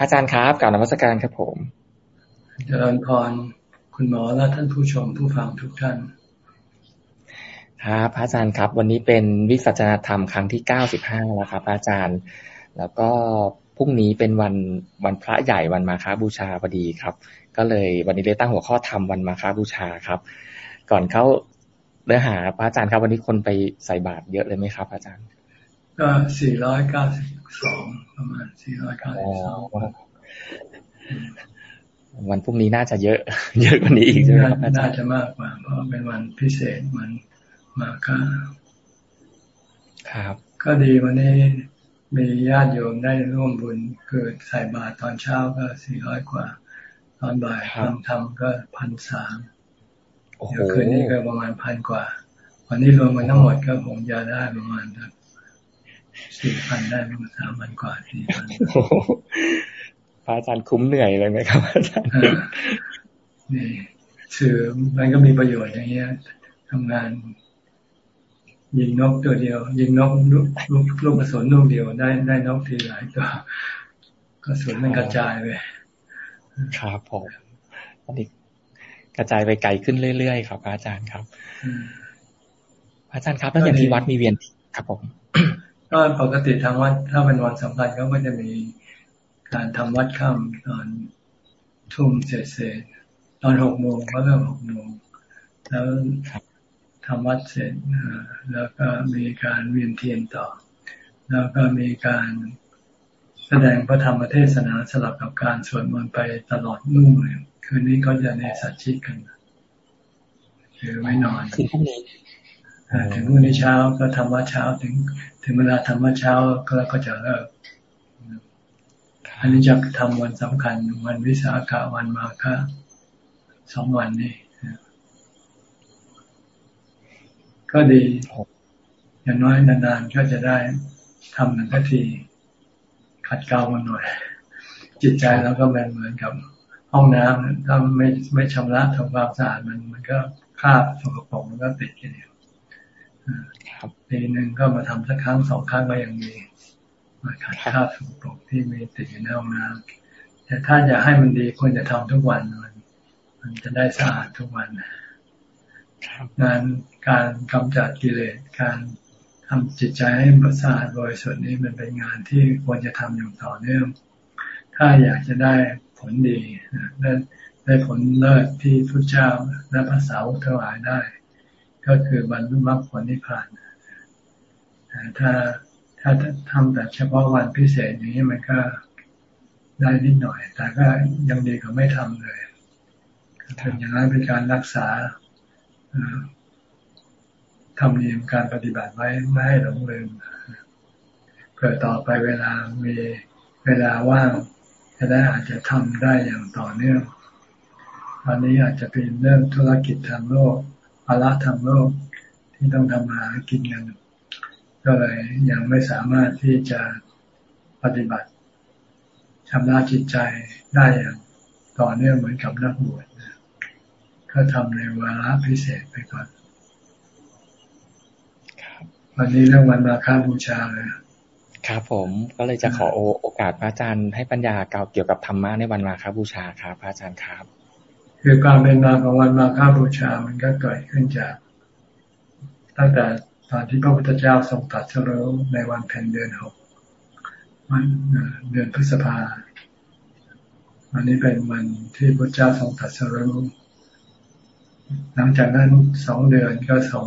อาจารย์ครับกล่าวนมัสการครับผมเจริญพรคุณหมอและท่านผู้ชมผู้ฟังทุกท่านครับอาจารย์ครับ วันนี้เป็นวิสัชนาธรรมครั้งที่เก้าสิบห้าแล้วครับ อาจารย์ แล้วก็พรุ่งนี้เป็นวันวันพระใหญ่วันมาฆบูชาพอดีครับ ก็เลยวันนี้เลยตั้งหัวข้อธรรมวันมาฆบูชาครับ ก่อนเข้าเนื้อหาพระอาจารย์ครับ วันนี้คนไปใส่บาตรเยอะเลยไหมครับ อาจารย์ ก็สี่ร้อยเก้าสิบสองประมาณสี่ร้อยเก้าสิบสองวันพรุ่งนี้น่าจะเยอะ เยอะกว่านี้อีกใช่ไหมครับน่าจะมากกว่า เพราะเป็นวันพิเศษวันมาฆาครับ ก็ดีวันนี้มีญาติโยมได้ร่วมบุญเกิดใส่บาตรตอนเช้าก็สี่ร้อยกว่า ตอนบ่ายทำทำก็พันสามเดี๋ยวคืนนี้ก็ประมาณพันกว่า วันนี้รวมกันทั้งหมดก็คงจะได้ประมาณ สี่พันได้ประมาณสามพันกว่าสี่พันพระอาจารย์คุ้มเหนื่อยเลยไหมครับอาจารย์นี่สื่อมันก็มีประโยชน์อย่างเงี้ยทำงาน ยิงนกตัวเดียว ยิงนกลูกลูกกระสุนลูกเดียวได้ได้นกทีหลายตัวกระสุนมันกระจายไปครับผมอันนี้กระจายไปไกลขึ้นเรื่อยๆครับ อาจารย์ครับ อาจารย์ครับแล้วอย่างที่วัดมีเวียนครับผม ก็ปกติทางวัดถ้าเป็นวันสำคัญก็จะมีการทำวัดค่ำตอนทุ่มเศษตอนหกโมงก็เริ่มหกโมงแล้วทำวัดเสร็จแล้วก็มีการเวียนเทียนต่อ แล้วก็มีการแสดงพระธรรมเทศนาสลับกับการสวดมนต์ไปตลอดนุ่งเลยคืนนี้ก็จะในสัจชิกกันคือไม่นอนถึงพรุ่งนี้ถึงพรุ่งนี้เช้าก็ทำวัดเช้าถึง ถึงเวลาทำวัดเช้าก็ก็จะเลิกอันนี้จะทำวันสำคัญวันวิสาขะวันมาฆะสองวันนี้ก็ดี อย่างน้อยนานๆก็จะได้ทำหนึ่งที ขัดเกลามันหน่อย จิตใจเราก็เป็นเหมือนกับห้องน้ำถ้าไม่ไม่ชำระทำความสะอาดมันมันก็คราบสกปรกมันก็ติดกันอยู่ ปีหนึ่งก็มาทำสักครั้งสองครั้งก็ยังมีมาขัดคราบสกปรกที่มีติดอยู่ในห้องน้ำแต่ถ้าอยากให้มันดีควรจะทำทุกวันมันมันจะได้สะอาดทุกวันงานการกำจัดกิเลสการทำจิตใจให้สะอาดบริสุทธิ์นี้มันเป็นงานที่ควรจะทำอย่างต่อเนื่อง ถ้าอยากจะได้ผลดีได้ได้ผลเลิศที่พระเจ้าและพระสาวกทั้งหลายได้ ก็คือบรรลุมรรคผลนิพพานแต่ ถ้าถ้าทำแต่เฉพาะวันพิเศษอย่างนี้มันก็ได้นิดหน่อย แต่ก็ยังดีกว่าไม่ทำเลยทำอย่างนั้นเป็นการรักษาทำเนียมการปฏิบัติไว้ไม่ให้หลงลืมเผื่อต่อไปเวลามีเวลาว่างจะได้อาจจะทำได้อย่างต่อเนื่องวันนี้อาจจะเป็นเรื่องธุรกิจทางโลกภาระทางโลกที่ต้องทำหากินกัน ก็เลยยังไม่สามารถที่จะปฏิบัติชำระจิตใจได้อย่างต่อเนื่องเหมือนกับนักบวชก็ทำในวาระพิเศษไปก่อนวันนี้เรื่องวันมาฆบูชาเลยครับผมก็เลยจะขอโอกาสพระอาจารย์ให้ปัญญาเก่าเกี่ยวกับธรรมะในวันมาฆบูชาครับพระอาจารย์ครับ คือการเป็นมาของวันมาฆบูชามันก็เกิดขึ้นจาก ตั้งแต่ ตอนที่พระพุทธเจ้าทรงตัดสรู้ในวันเพ็ญเดือนหกวันเดือนพฤษภาวันนี้เป็นวันที่พระเจ้าทรงตัดสรู้หลังจากนั้นสองเดือนก็ส่ง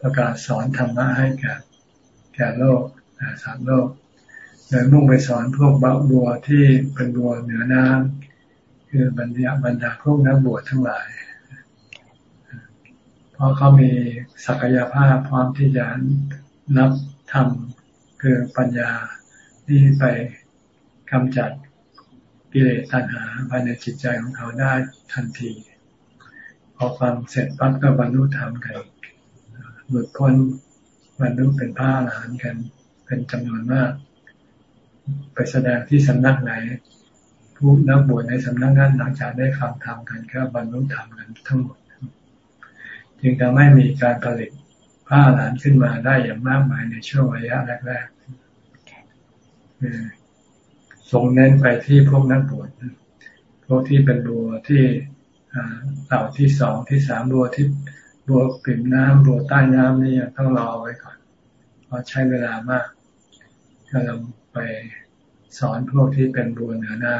ประกาศสอนธรรมะให้แก่แก่โลกสามโลกโดยมุ่งไปสอนพวกบัวที่เป็นบัวเหนือน้ำคือบรรดาบรรดาพวกนักบวชทั้งหลาย ราะเขามีศักยภาพพร้อมที่จะนับทำคือปัญญาที่ไปกำจัดกิเลสตัณหาภายในจิตใจของเขาได้ทันที พอฟังเสร็จปั๊บก็บรรลุธรรมกันหลุดพ้นบรรลุเป็นพระอรหันต์กัน เป็นจำนวนมาก ไปแสดงที่สำนักไหน ผู้นักบวชในสำนักนั้นหลังจากได้ฟังธรรมกันก็บรรลุธรรมกันทั้งหมด จึงทำให้มีการผลิตพระอรหันต์ขึ้นมาได้อย่างมากมายในช่วงระยะแรกๆทรงเน้นไปที่พวกนักบวชพวกที่เป็นบัวที่เต่าที่สองที่สามบัวที่บัวปิ่มน้ำบัวใต้น้ำนี่ต้องรอไว้ก่อน เพราะใช้เวลามากก็เราไปสอนพวกที่เป็นบัวเหนือน้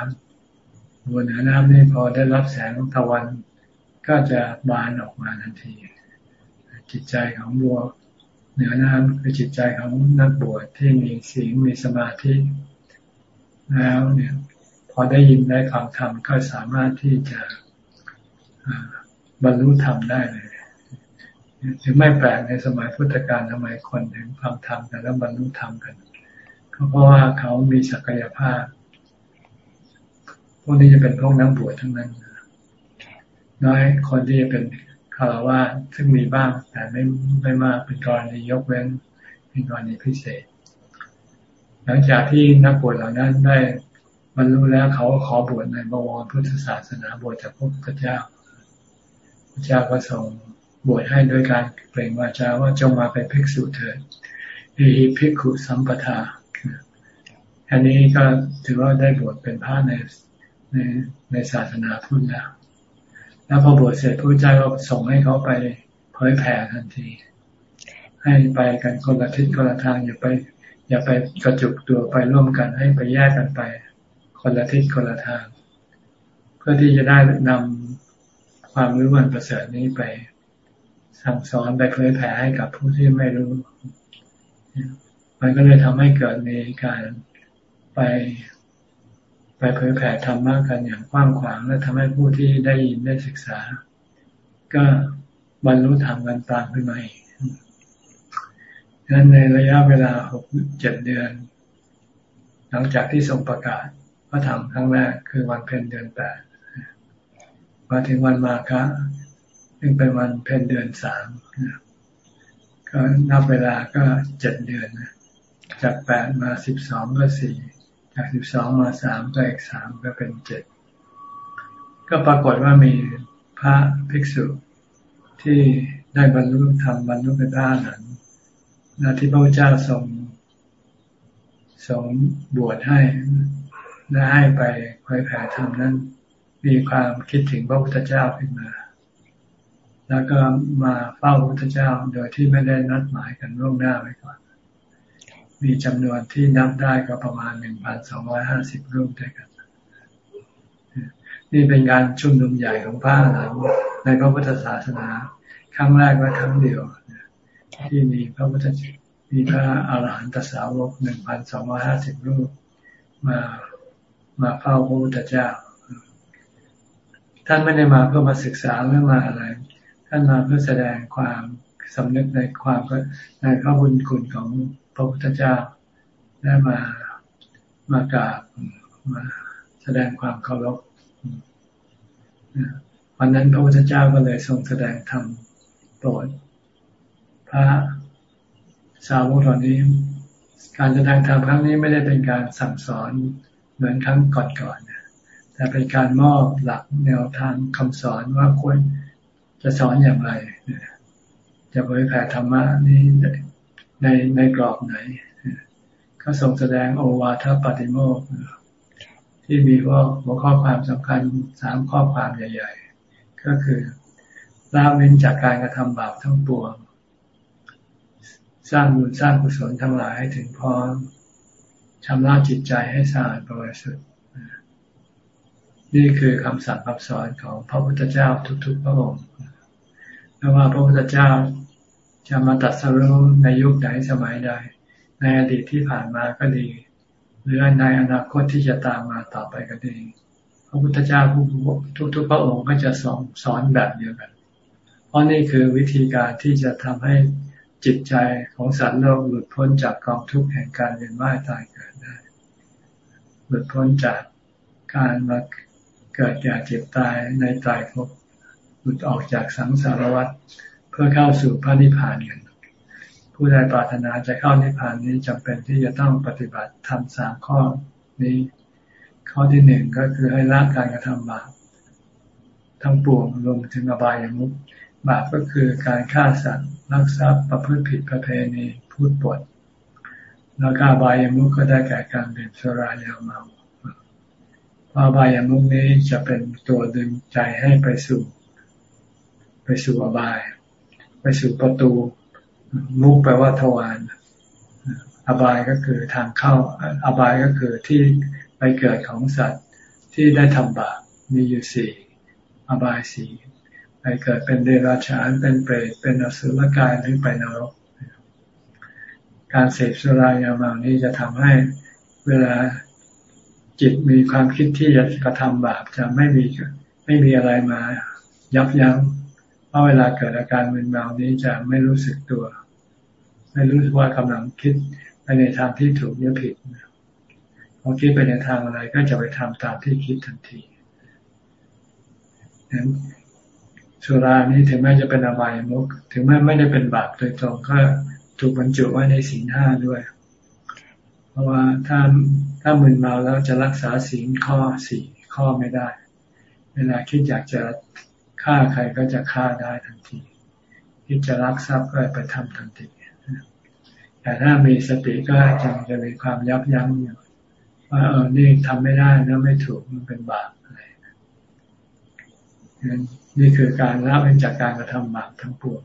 ำบัวเหนือน้ำนี่พอได้รับแสงตะวัน ก็จะบานออกมาทันที จิตใจของบัวเหนือน้ำคือจิตใจของนักบวชที่มีศีลมีสมาธิแล้วเนี่ยพอได้ยินได้ฟังธรรมก็สามารถที่จะบรรลุธรรมได้เลยถึงไม่แปลกในสมัยพุทธกาลทำไมคนถึงฟังธรรมกันแล้วบรรลุธรรมกันก็เพราะว่าเขามีศักยภาพ พวกนี้จะเป็นพวกนักบวชทั้งนั้นน น้อยคนที่จะเป็นคารวะซึ่งมีบ้าง แต่ไม่ไม่มากเป็นกรณียกเว้นเป็นกรณีพิเศษ หลังจากที่นักบวชเหล่านั้นได้บรรลุแล้วเขาขอบวชในบวรพุทธศาสนาบวชจากพระพุทธเจ้าพระเจ้าก็ทรงบวชให้โดยการเปล่งวาจาว่าจงมาเป็นภิกษุเถิดเอหิภิกขุสัมปทาอันนี้ก็ถือว่าได้บวชเป็นพระในในในศาสนาพุทธแล้ว แล้วพอบวชเสร็จพระเจ้าก็ส่งให้เขาไปเผยแผ่ทันที ให้ไปกันคนละทิศคนละทางอย่าไป อย่าไปกระจุกตัวไปร่วมกันให้ไปแยกกันไป คนละทิศคนละทาง เพื่อที่จะได้นำความรู้มันประเสริฐนี้ไปสั่งสอนไปเผยแผ่ให้กับผู้ที่ไม่รู้ มันก็เลยทำให้เกิดในการไป ไปเผยแผ่ธรรมะกันอย่างกว้างขวาง และทำให้ผู้ที่ได้ยินได้ศึกษา ก็บรรลุธรรมกันตามขึ้นมาอีกดังนั้นในระยะเวลาหกเจ็ดเดือน หลังจากที่ทรงประกาศพระธรรมครั้งแรกคือวันเพ็ญเดือนแปดมาถึงวันมาฆะซึ่งเป็นวันเพ็ญเดือนสามก็นับเวลาก็เจ็ดเดือน จากแปดมาสิบสองก็สี่ จากสิบสองมาสามก็อีกสามก็เป็นเจ็ดก็ปรากฏว่ามีพระภิกษุที่ได้บรรลุธรรมบรรลุเป็นพระนั้นนาที่พระเจ้าทรงทรงบวชให้และให้ไปเผยแผ่ธรรมนั้น มีความคิดถึงพระพุทธเจ้าขึ้นมา แล้วก็มาเฝ้าพระพุทธเจ้าโดยที่ไม่ได้นัดหมายกันล่วงหน้าไว้ก่อน มีจำนวนที่นับได้ก็ประมาณหนึ่งพันสองร้อยห้าสิบรูปด้วยกัน นี่เป็นการชุมนุมใหญ่ของพระอรหันต์ในพระพุทธศาสนา ครั้งแรกและครั้งเดียวที่มีพระพุทธมีพระอรหันตสาวกหนึ่งพันสองร้อยห้าสิบรูปมามาเฝ้าพระพุทธเจ้า ท่านไม่ได้มาเพื่อมาศึกษาเรื่องมาอะไร ท่านมาเพื่อแสดงความสำนึกในความในพระบุญคุณของ ระพุทธเจ้าได้มามากราบมาแสดงความเคารพวันนั้นพระพุทธเจ้าก็เลยทรงแสดงธรรมโปรดพระสาวกเหล่านี้ การแสดงธรรมครั้งนี้ไม่ได้เป็นการสั่งสอนเหมือนครั้งก่อนๆแต่เป็นการมอบหลักแนวทางคำสอนว่าควรจะสอนอย่างไรจะเผยแผ่ธรรมะนี้ ในในกรอบไหนก็ทรงแสดงโอวาทปฏิโมกที่มีว่าหัวข้อความสำคัญสามข้อความใหญ่ ๆ ก็คือละเว้นจากการกระทำบาปทั้งปวง สร้างบุญสร้างกุศลทั้งหลายให้ถึงพร้อมชำระจิตใจให้สะอาดบริสุทธิ์นี่คือคำสั่งคำสอนของพระพุทธเจ้าทุกๆพระองค์ไม่ว่าพระพุทธเจ้า จะมาตัดสรุในยุคไหนสมัยใด ในอดีตที่ผ่านมาก็ดี หรือในอนาคตที่จะตามมาต่อไปก็ดีพระพุทธเจ้าทุกๆพระองค์ก็จะสอนสอนแบบเดียวกัน เพราะนี่คือวิธีการที่จะทำให้จิตใจของสัตว์โลกหลุดพ้นจากกองทุกข์แห่งการเวียนว่ายตายเกิดได้ หลุดพ้นจากการมาเกิดแก่เจ็บตายในตายภพหลุดออกจากสังสารวัฏ เพื่อเข้าสู่พระนิพพานกันผู้ใดปรารถนาจะเข้านิพพานนี้จำเป็นที่จะต้องปฏิบัติทำสามข้อนี้ ข้อที่หนึ่งก็คือให้ละการกระทำบาปทั้งปวงรวมถึงอบายามุขบาปก็คือการฆ่าสัตว์ลักทรัพย์ประพฤติผิดประเพณีพูดปดแล้วก็อบายามุขก็ได้แก่การเดื่มสุรายาเมาเพราะอบายามุกนี้จะเป็นตัวดึงใจให้ไปสู่ ไปสู่อบาย ไปสู่ประตู มุกแปลว่าทวารอบายก็คือทางเข้า อบายก็คือที่ไปเกิดของสัตว์ที่ได้ทำบาปมีอยู่สี่อบายสี่ไปเกิดเป็นเดรัจฉานเป็นเปรตเป็นอสุรกายหรือไปนรก การเสพสุรายาเมานี้จะทำให้เวลาจิตมีความคิดที่จะกระทำบาปจะไม่มีไม่มีอะไรมายับยัง้ง เพราะเวลาเกิดอาการมึนเมานี้จะไม่รู้สึกตัว ไม่รู้ว่ากำลังคิดไปในทางที่ถูกหรือผิดพอคิดไปในทางอะไรก็จะไปทำตามที่คิดทันทีนั้นสุรานี้ถึงแม้จะเป็นอบายมุกถึงแม้ไม่ได้เป็นบาปโดยตรงก็ถูกบรรจุไว้ในศีลห้าด้วย เพราะว่าถ้าถ้ามึนเมาแล้วจะรักษาศีลข้อสี่ข้อไม่ได้ เวลาคิดอยากจะ ฆ่าใครก็จะฆ่าได้ทันทีคิดจะรักทรัพย์ก็ไปทำทันทีแต่ถ้ามีสติก็จะจะมีความยับยั้งอยู่ว่าเออนี่ทำไม่ได้นะไม่ถูกมันเป็นบาปอะไรนี่คือการละเว้นจากการกระทำบาปทั้งปวง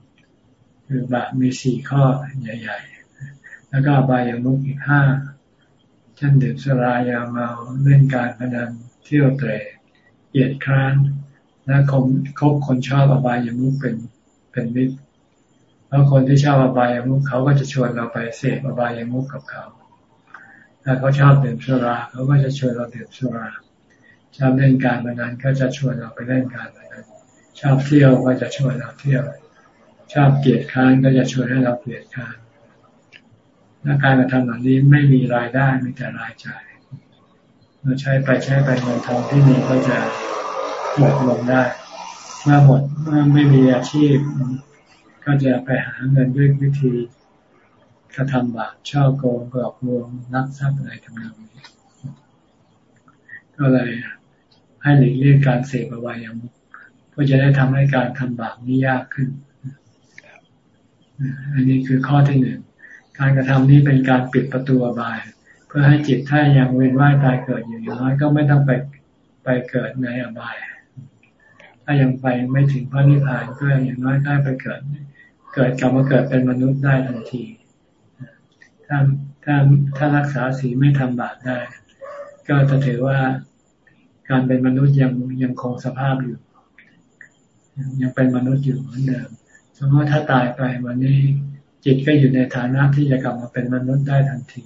คือบาปมีสี่ข้อใหญ่ ๆ แล้วก็บายามุกอีกห้าเช่นดื่มสุรายาเมาเล่นการพนันเที่ยวเตะเกียดคร้าน และคบคบคนชอบอบายามุกเป็นเป็นมิตรแล้วคนที่ชอบอบายามุกเขาก็จะชวนเราไปเสพอบายามุกกับเขาถ้าเขาชอบดื่มสุราเขาก็จะชวนเราดื่มสุราชอบเล่นการพนันก็จะชวนเราไปเล่นการพนันชอบเที่ยวก็จะชวนเราเที่ยว ชอบเกลียดค้านก็จะชวนให้เราเกลียดค้านและการกระทำเหล่านี้ไม่มีรายได้มีแต่รายจ่าย เราใช้ไปใช้ไปเงินทองที่มีก็จะ หมดลงได้ เมื่อหมดเมื่อไม่มีอาชีพ ก็จะไปหาเงินด้วยวิธีกระทำบาปช่อโกงกลอกลวงนักทรัพย์อะไรทำนองนี้ ก็เลยให้หลีกเลี่ยงการเสพอวัยมุกก็จะได้ทำให้การทำบาปนี้ยากขึ้นอันนี้คือข้อที่หนึ่งการกระทำนี้เป็นการปิดประตูอบาย เพื่อให้จิตถ้ายังเวียนว่ายตายเกิดอยู่อย่างน้อยก็ไม่ต้องไปไปเกิดในอบาย ถ้ายังไปไม่ถึงพระนิพพานก็อย่างน้อยก็ไปเกิด เกิดกลับมาเกิดเป็นมนุษย์ได้ทันที ถ้าถ้าถ้ารักษาศีลไม่ทำบาปได้ ก็จะถือว่าการเป็นมนุษย์ยังยังคงสภาพอยู่ ยังเป็นมนุษย์อยู่เหมือนเดิมสมมติถ้าตายไปวันนี้จิตก็อยู่ในฐานะที่จะกลับมาเป็นมนุษย์ได้ทันที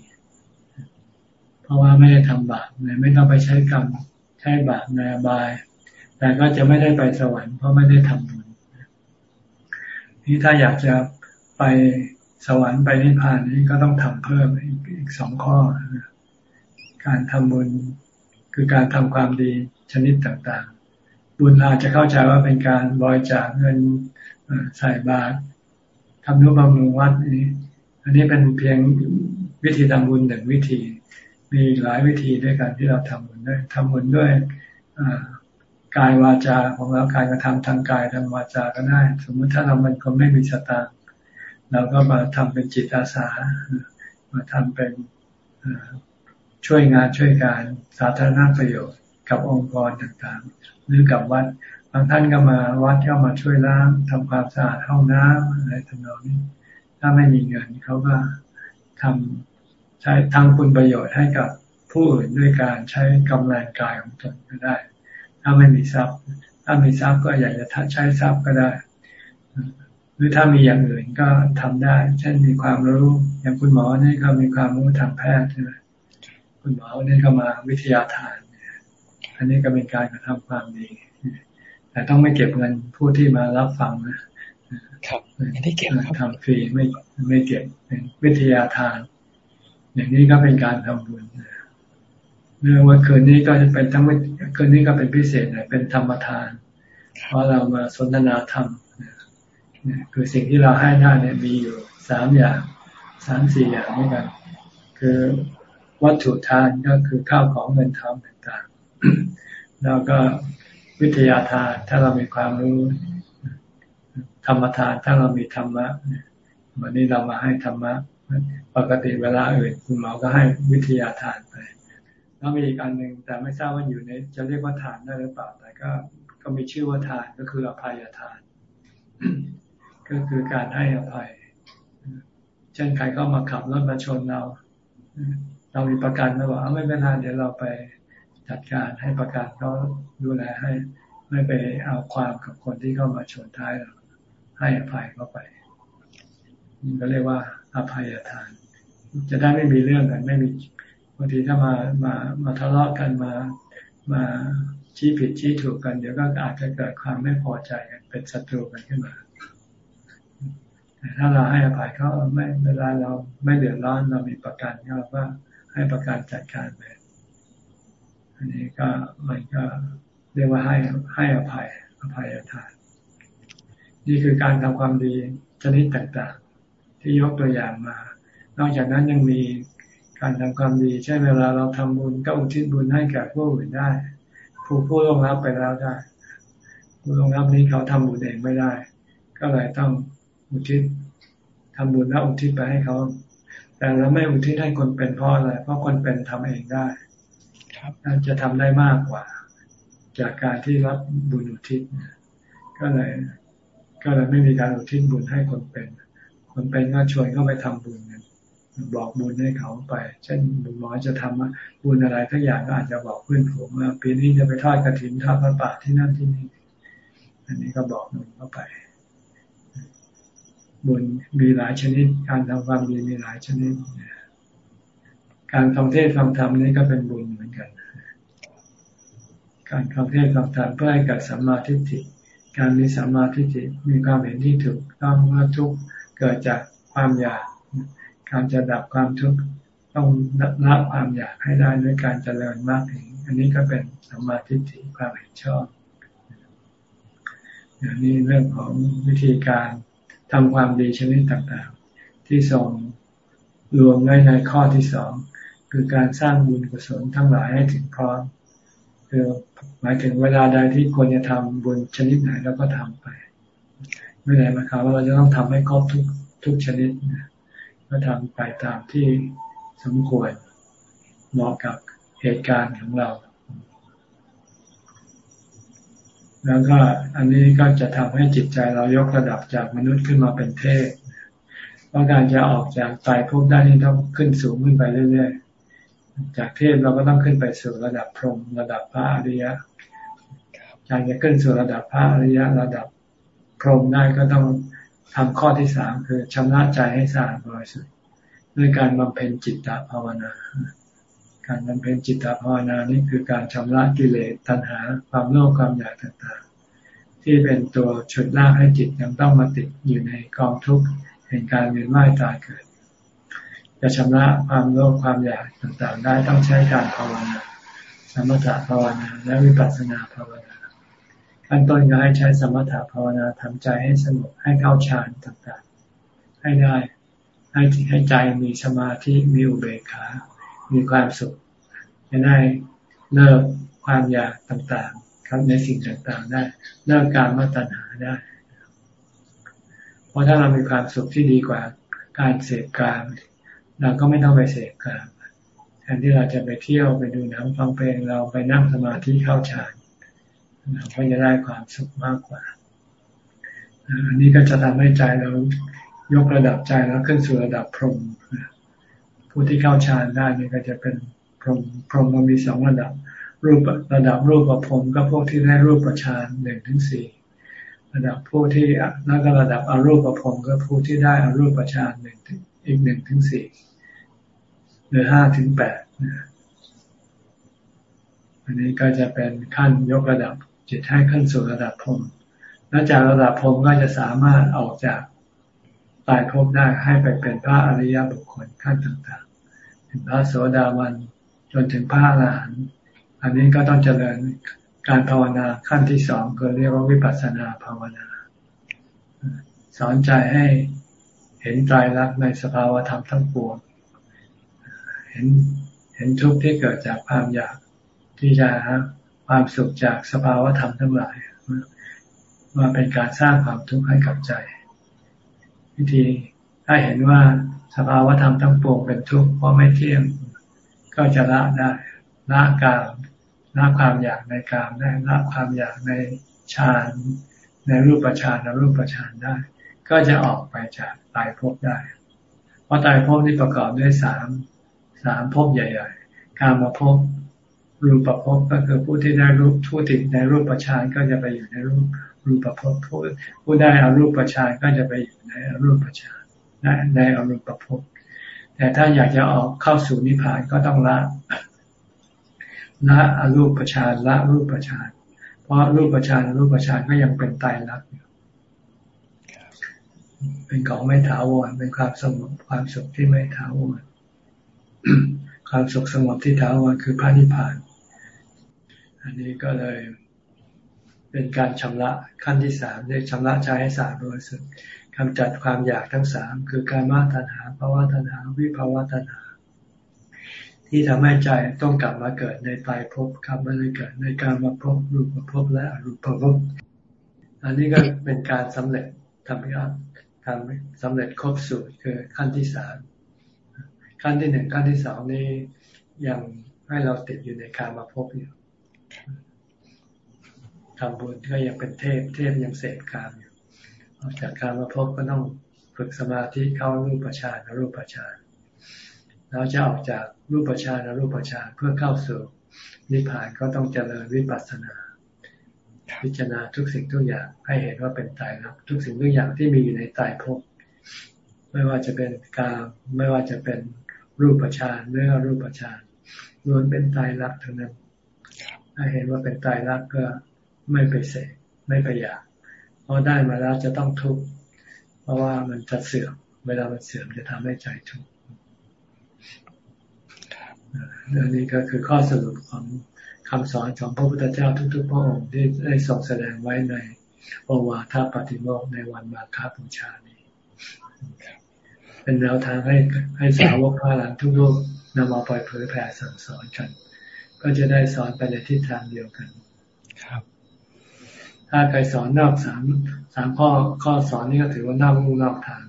เพราะว่าไม่ได้ทำบาปไม่ต้องไปใช้กรรมใช้บาปในอบาย แต่ก็จะไม่ได้ไปสวรรค์เพราะไม่ได้ทำบุญนี่ถ้าอยากจะไปสวรรค์ไปนิพพานนี้ก็ต้องทำเพิ่มอีกสองข้อ การทำบุญคือการทำความดีชนิดต่างๆ บุญอาจจะเข้าใจว่าเป็นการบริจาคเงินใส่บาตรทำนุบำรุงวัดนี้ อันนี้เป็นเพียงวิธีทำบุญหนึ่งวิธี มีหลายวิธีด้วยกันที่เราทำบุญได้ทำบุญด้วย กายวาจาของเราการกระทำทางกายทางวาจาก็ได้ สมมติถ้าเราเป็นคนไม่มีสตางค์เราก็มาทำเป็นจิตอาสา มาทำเป็นช่วยงานช่วยการสาธารณประโยชน์กับองค์กรต่างๆ หรือกับวัดบางท่านก็มาวัดก็มาช่วยล้างทำความสะอาดห้องน้ำอะไรทำนองนี้ ถ้าไม่มีเงินเขาก็ทำใช้ทำคุณประโยชน์ให้กับผู้อื่นด้วยการใช้กำลังกายของตนก็ได้ ถ้าไม่มีทรัพย์ ถ้ามีทรัพย์ก็อยากจะใช้ทรัพย์ก็ได้ หรือถ้ามีอย่างอื่นก็ทำได้ เช่นมีความรู้ อย่างคุณหมอนี่ก็มีความรู้ทางแพทย์ใช่ไหมคุณหมอเนี่ยก็มาวิทยาทาน อันนี้ก็เป็นการกระทำความดี แต่ต้องไม่เก็บเงินผู้ที่มารับฟังนะ ครับไม่ได้เก็บทำฟรีไม่ไม่เก็บเป็นวิทยาทาน อย่างนี้ก็เป็นการทำบุญเนื่อว่าคืนนี้ก็จะเป็นทั้ง คืนนี้ก็เป็นพิเศษหน่อยเป็นธรรมทาน เพราะเรามาสนทนาธรรมคือสิ่งที่เราให้ได้เนี่ยมีอยู่สามอย่างสามสี่อย่างด้วยกัน คือวัตถุทานก็คือข้าวของเงินทองต่างๆ แล้วก็วิทยาทานถ้าเรามีความรู้ ธรรมทานถ้าเรามีธรรมะวันนี้เรามาให้ธรรมะ ปกติเวลาอื่นคุณหมอก็ให้วิทยาทานไป แล้วมีอีกอันหนึ่งแต่ไม่ทราบว่าอยู่ในจะเรียกว่าทานได้หรือเปล่า แต่ก็ก็มีชื่อว่าทานก็คืออภัยทาน ก็คือการให้อภัย เช่นใครก็มาขับรถมาชนเรา เรามีประกันเราบอกไม่เป็นไรเดี๋ยวเราไปจัดการให้ประกันเขาดูแลให้ไม่ไปเอาความกับคนที่เข้ามาชนท้ายเราให้อภัยเข้าไปนี่ก็เรียกว่าอภัยทาน จะได้ไม่มีเรื่องกันไม่มี บางทีถ้ามามามาทะเลาะกันมามาชี้ผิดชี้ถูกกัน เดี๋ยวก็อาจจะเกิดความไม่พอใจกันเป็นศัตรูกันขึ้นมาแต่ถ้าเราให้อภัยเขาไม่เวลาเราไม่เดือดร้อนเรามีประกันเราก็ให้ประกันจัดการไปอันนี้ก็มันก็เรียกว่าให้ให้อภัยอภัยทาน นี่คือการทำความดีชนิดต่างๆ ที่ยกตัวอย่างมา นอกจากนั้นยังมี การทำความดีเช่นเวลาเราทำบุญก็อุทิศบุญให้แก่ผู้อื่นได้ ผู้ผู้ลงรับไปแล้วได้ ผู้ลงรับนี้เขาทำบุญเองไม่ได้ ก็เลยต้องอุทิศทำบุญแล้วอุทิศไปให้เขา แต่เราไม่อุทิศให้คนเป็นเพราะอะไรเพราะคนเป็นทำเองได้ครับจะทำได้มากกว่า จากการที่รับบุญอุทิศก็เลยก็เลยไม่มีการอุทิศบุญให้คนเป็น คนเป็นก็ชวนเขาไปทำบุญกัน บอกบุญให้เขาไป เช่นบุญหมอจะทำบุญอะไรทั้งอย่างก็อาจจะบอกเพื่อนผมว่าปีนี้จะไปทอดกระถิ่นทอดพระป่าที่นั่นที่นี่ อันนี้ก็บอกบุญเข้าไป บุญมีหลายชนิด การทำความดีมีหลายชนิด การฟังเทศฟังธรรมนี่ก็เป็นบุญเหมือนกัน การฟังเทศฟังธรรมเพื่อให้เกิดสัมมาทิฏฐิ การมีสัมมาทิฏฐิมีความเห็นที่ถูกต้องว่าทุกเกิดจากความอยาก การจะดับความทุกข์ต้องละความอยากให้ได้ด้วยการเจริญมากถึงอันนี้ก็เป็นสมาธิิความเห็นชอบอย่างนี้เรื่องของวิธีการทำความดีชนิดต่างๆ ที่ส่งรวมไว้ในข้อที่สองคือการสร้างบุญกุศลทั้งหลายให้ถึงพร้อมคือหมายถึงเวลาใดที่ควรจะทำบุญชนิดไหนเราก็ทำไป ไม่ได้หมายความว่าเราจะต้องทำให้ครบทุกทุกชนิดนะ ก็ทำไปตามที่สมควรเหมาะกับเหตุการณ์ของเรา แล้วก็อันนี้ก็จะทำให้จิตใจเรายกระดับจากมนุษย์ขึ้นมาเป็นเทพเพราะการจะออกจากตายภพได้นี่ต้องขึ้นสูงขึ้นไปเรื่อยๆ จากเทพเราก็ต้องขึ้นไปสู่ระดับพรหมระดับพระอริยะการจะขึ้นสู่ระดับพระอริยะ ระดับพรหมได้ก็ต้อง ทำข้อที่สามคือชำระใจให้สะอาดบริสุทธิ์ด้วยการบำเพ็ญจิตตภาวนา การบำเพ็ญจิตตภาวนานี่คือการชำระกิเลสตัณหาความโลภความอยากต่างๆ ที่เป็นตัวฉุดลากให้จิตยังต้องมาติดอยู่ในกองทุกข์แห่งการเวียนว่ายตายเกิด จะชำระความโลภความอยากต่างๆ ได้ต้องใช้การภาวนาสมถะภาวนาและวิปัสสนาภาวนา ขั้นต้นก็ให้ใช้สมถะภาวนาทำใจให้สงบให้เข้าฌานต่างๆ ให้ได้ให้ให้ใจมีสมาธิมีอุเบกขา มีความสุขจะได้เลิกความอยากต่างๆ ครับในสิ่งต่างๆ ได้เลิกการมาตัณหาได้ เพราะถ้าเรามีความสุขที่ดีกว่าการเสพการเราก็ไม่ต้องไปเสพการแทนที่เราจะไปเที่ยวไปดูหนังฟังเพลงเราไปนั่งสมาธิเข้าฌาน เราจะได้ความสุขมากกว่าอันนี้ก็จะทำให้ใจเรายกระดับใจแล้วขึ้นสู่ระดับพรหมผู้ที่เข้าฌานได้นี่ก็จะเป็นพรหมพรหมมันมีสองระดับ รูประดับรูปประพรหมก็พวกที่ได้รูปประฌานหนึ่งถึงสี่ระดับผู้ที่แล้วก็ระดับอรูปประพรหมก็ผู้ที่ได้อรูปประฌานหนึ่งถึงอีกหนึ่งถึงสี่หรือห้าถึงแปดอันนี้ก็จะเป็นขั้นยกระดับ จิตให้ขึ้นสู่ระดับพรมแล้วจากระดับพรมก็จะสามารถออกจากตายภพได้ให้ไปเป็นพระอริยบุคคลขั้นต่างๆเป็นพระโสดาบันจนถึงพระอรหันต์อันนี้ก็ต้องเจริญการภาวนาขั้นที่สองก็เรียกว่าวิปัสสนาภาวนา สอนใจให้เห็นใจรักในสภาวธรรมทั้งปวงเห็นเห็นทุกข์ที่เกิดจากความอยากที่จะ ความสุขจากสภาวธรรมทั้งหลายว่าเป็นการสร้างความทุกข์ให้กับใจ วิธีถ้าเห็นว่าสภาวธรรมทั้งปวงเป็นทุกข์เพราะไม่เที่ยงก็จะละได้ละกามละความอยากในกามได้ละความอยากในฌานในรูปฌานในรูปฌานได้ ก็จะออกไปจากตายภพได้ เพราะตายภพนี่ประกอบด้วยสามสามภพใหญ่ๆการมาภพ รูปภพก็คือผู้ที่ได้รูปผู้ติดในรูปฌานก็จะไปอยู่ในรูปรูปภพผู้ผู้ได้อารูปฌานก็จะไปอยู่ในอารูปฌานในในอารูปภพแต่ถ้าอยากจะออกเข้าสู่นิพพานก็ต้องละละอรูปฌานละรูปฌานเพราะรูปฌานรูปฌานก็ยังเป็นตายรักอยู่เป็นของไม่ถาวรเป็นความสงบความสุขที่ไม่ถาวรความสุขสงบที่ถาวรคือพระนิพพาน อันนี้ก็เลยเป็นการชำระขั้นที่สามเรียกชำระใจให้สะอาดบริสุทธิ์กำจัดความอยากทั้งสามคือการมาตัณหาภาวะตัณหา วิภาวะตัณหา ที่ทำให้ใจต้องกลับมาเกิดในตายภพกลับมาเลยเกิดในการมาพบรูปภพและอรูปภพอันนี้ก็เป็นการสำเร็จทำให้ทำสำเร็จครบสูตรคือขั้นที่สามขั้นที่หนึ่งขั้นที่สองนี้ยังให้เราติดอยู่ในการมาพบอยู่ ทำบุญก็ยังเป็นเทพ เทพยังเสพกามอยู่ออกจากการมาพบก็ต้องฝึกสมาธิเข้ารูปฌานรูปฌานแล้วจะออกจากรูปฌานรูปฌานเพื่อเข้าสู่นิพพานก็ต้องเจริญวิปัสสนา พิจารณาทุกสิ่งทุกอย่างให้เห็นว่าเป็นตายรักทุกสิ่งทุกอย่างที่มีอยู่ในตายภพไม่ว่าจะเป็นกามไม่ว่าจะเป็นรูปฌานเนื้อรูปฌานล้วนเป็นตายรักทั้งนั้น ถ้าเห็นว่าเป็นตายรักก็ไม่ไปเสกไม่ไปอยากเพอได้มาแล้วจะต้องทุกข์เพราะว่ามันจะเสื่อมเวลามันเสื่อมจะทำให้ใจทุกข์อันนี้ก็คือข้อสรุปของคำสอนของพระพุทธเจ้าทุกๆพระองค์ที่ได้ทรงแสดงไว้ในโอวาทปฏิโมกในวันมาฆบูชานี้ เป็นแนวทางให้ให้สาวกพระหลังทุกรูปนำมาปล่อยเผยแผ่สั่งสอนกัน ก็จะได้สอนไปในทิศทางเดียวกัน ครับ ถ้าใครสอนนอกสามสามข้อข้อสอนนี่ก็ถือว่านอกลู่นอกทาง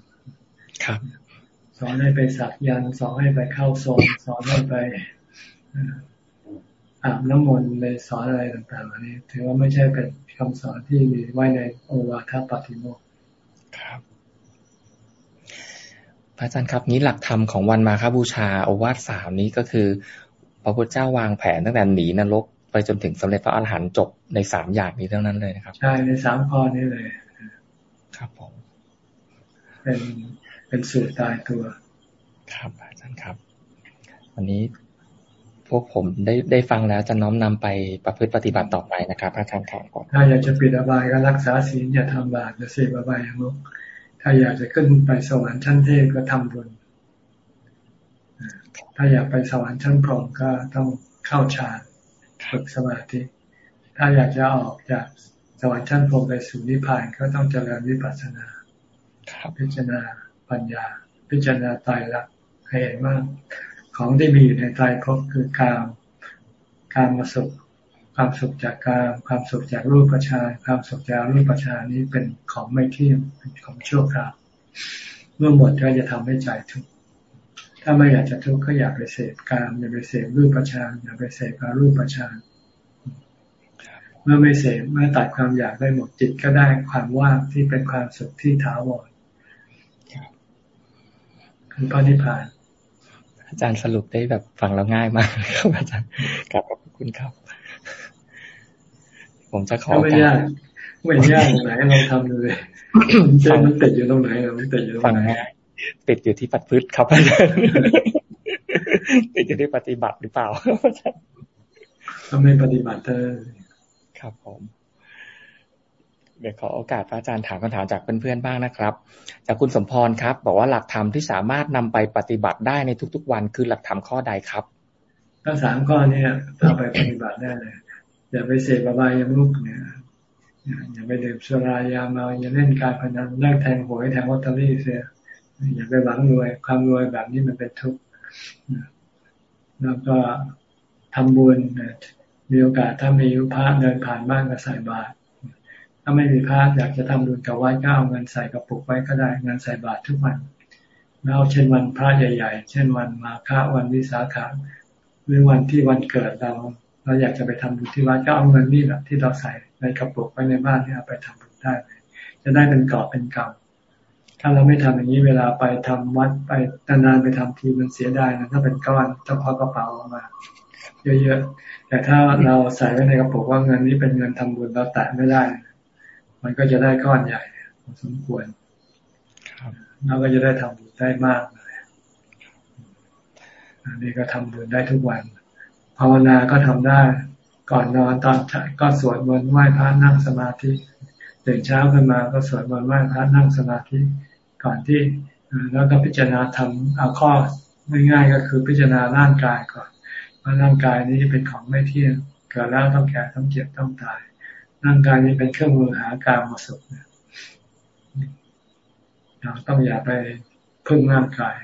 ครับ สอนให้ไปสักยันสอนให้ไปเข้าทรงสอนให้ไปอาบน้ำมนต์ในสอนอะไรต่างๆอันนี้ ถือว่าไม่ใช่เป็นคำสอนที่มีไว้ในโอวาทปฏิโมกข์ครับพระอาจารย์ครับนี้หลักธรรมของวันมาคบูชาโอวาทสามนี้ก็คือ พระพุทธเจ้าวางแผนตั้งแต่หนีนรกไปจนถึงสำเร็จพระอรหันต์จบในสามอย่างนี้เท่านั้นเลยนะครับ ใช่ในสามข้อนี้เลย ครับผม เป็นเป็นสูตรตายตัว ครับอาจารย์ครับ วันนี้พวกผมได้ได้ฟังแล้วจะน้อมนำไปประพฤติปฏิบัติต่อไปนะครับอาจารย์ครับถ้าอยากจะปิดอบายก็รักษาศีลอย่าทำบาปอย่าเสพอบายมุกถ้าอยากจะขึ้นไปสวรรค์ชั้นเทพก็ทำบุญ ถ้าอยากไปสวรรค์ชั้นพรหมก็ต้องเข้าฌานฝึกสมาธิ ถ้าอยากจะออกจากสวรรค์ชั้นพรหมไปสู่นิพพานก็ต้องเจริญวิปัสสนา พิจารณาปัญญา พิจารณาตายละให้เห็นว่าของที่มีอยู่ในตายภพคือการการมาสุขความสุขจากการความสุขจากรูปประชานความสุขจากรูปประชานนี้เป็นของไม่เที่ยงเป็นของชั่วคราวเมื่อหมดก็จะทำให้ใจทุกข์ ถ้าไม่อยากจะทุกข์ก็อยากไปเสพกามอย่าไปเสพรูปประชานอย่าไปเสพการรูปประชานเมื่อไม่เสพเมื่อตัดความอยากได้หมดจิตก็ได้ความว่างที่เป็นความสุขที่ถาวรคือพระนิพพาน อาจารย์สรุปได้แบบฟังแล้วง่ายมากครับอาจารย์ขอบคุณครับ ผมจะขอไม่ยากไม่ยากไหนเราทำเลยใจมันติดอยู่ตรงไหนมันติดอยู่ตรงไหน ติดอยู่ที่ปฏิบัติครับอาจารย์ติดอยู่ที่ปฏิบัติหรือเปล่าทำไม่ปฏิบัติเธอครับผมเดี๋ยวขอโอกาสพระอาจารย์ถามคำถามจากเพื่อนๆบ้างนะครับ จากคุณสมพรครับ บอกว่าหลักธรรมที่สามารถนำไปปฏิบัติได้ในทุก ๆ วันคือหลักธรรมข้อใดครับทั้งสามข้อนี้เอาไปปฏิบัติได้เลยอย่าไปเสพอบายามุกเนี่ยอย่าไปดื่มสุรายาเมาอย่าเล่นการพนันเลิกแทงหวยแทงลอตเตอรี่เสีย อย่าไปหวังรวยความรวยแบบนี้มันเป็นทุกข์แล้วก็ทำบุญมีโอกาสถ้ามีพระเดินผ่านบ้านก็ใส่บาตรถ้าไม่มีพระอยากจะทำบุญกับวัดก็เอาเงินใส่กระปุกไว้ก็ได้เงินใส่บาตรทุกวันแล้วเช่นวันพระใหญ่ๆ เช่นวันมาฆะวันวิสาขะรือวันที่วันเกิดเรา เราอยากจะไปทำบุญที่วัดก็เอาเงินนี่แหละที่เราใส่ในกระปุกไว้ในบ้านที่เอาไปทำบุญได้ จะได้เป็นกอบเป็นกำ ถ้าเราไม่ทำอย่างนี้เวลาไปทำวัดไปนานๆไปทำทีมันเสียดายนะถ้าเป็นก้อนจะพอกระเป๋าออกมาเยอะๆแต่ถ้าเราใส่ไว้ในกระปุกว่าเงินนี้เป็นเงินทำบุญเราแตะไม่ได้ มันก็จะได้ก้อนใหญ่พอสมควรเราก็จะได้ทำบุญได้มากเลยอันนี้ก็ทำบุญได้ทุกวันภาวนาก็ทำได้ ก่อนนอนตอนก็สวดมนต์ไหว้พระนั่งสมาธิตื่นเช้าขึ้นมาก็สวดมนต์ไหว้พระนั่งสมาธิ ก่อนที่แล้วก็พิจารณาทำเอาข้อง่ายๆก็คือพิจารณาร่างกายก่อนว่าร่างกายนี้เป็นของไม่เที่ยงเกิดแล้วต้องแก่ต้องเจ็บต้องตาย ร่างกายนี้เป็นเครื่องมือหาการมาสุขเราต้องอย่าไปพึ่งร่างกาย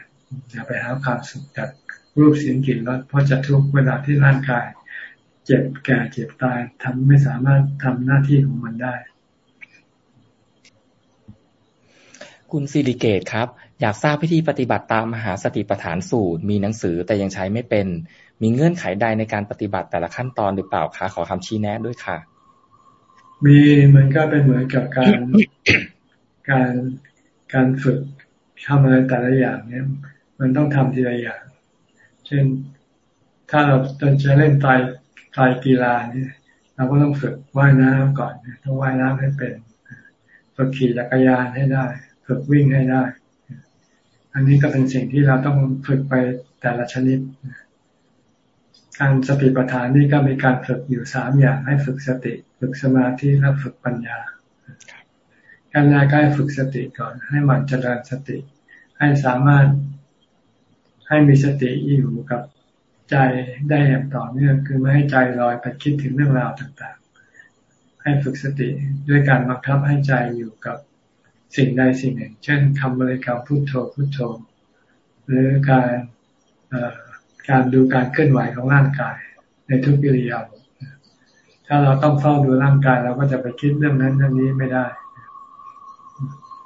อย่าไปหาความสุขจากรูปเสียงกลิ่นรสเพราะจะทุกเวลาที่ร่างกาย เจ็บแก่เจ็บตายทำไม่สามารถทำหน้าที่ของมันได้ คุณสิริเกตครับ อยากทราบพิธีปฏิบัติตามมหาสติปัฏฐานสูตร มีหนังสือแต่ยังใช้ไม่เป็น มีเงื่อนไขใดในการปฏิบัติแต่ละขั้นตอนหรือเปล่าคะขอคำชี้แนะด้วยค่ะ มีมันก็เป็นเหมือนกับการการการฝึกทำอะไรแต่ละอย่างเนี่ย มันต้องทำทีละอย่าง เช่นถ้าเราจะเล่นไตไตกีฬาเนี่ยเราก็ต้องฝึกว่ายน้ำก่อนต้องว่ายน้ำให้เป็นฝึกขี่จักรยานให้ได้ ฝึกวิ่งให้ได้ อันนี้ก็เป็นสิ่งที่เราต้องฝึกไปแต่ละชนิด การสติปัฏฐานนี่ก็มีการฝึกอยู่สามอย่างให้ฝึกสติ ฝึกสมาธิและฝึกปัญญาการแรกก็ให้ฝึกสติก่อน ให้มันเจริญสติ ให้สามารถให้มีสติอยู่กับใจได้อย่างต่อเนื่องคือไม่ให้ใจลอยไปคิดถึงเรื่องราวต่างๆ ให้ฝึกสติด้วยการบังคับให้ใจอยู่กับ สิ่งใดสิ่งหนึ่ง เช่นคำบริกรรมพุทโธพุทโธ หรือการการดูการเคลื่อนไหวของร่างกาย ในทุกกิริยาถ้าเราต้องเฝ้าดูร่างกายเราก็จะไปคิดเรื่องนั้นเรื่องนี้ไม่ได้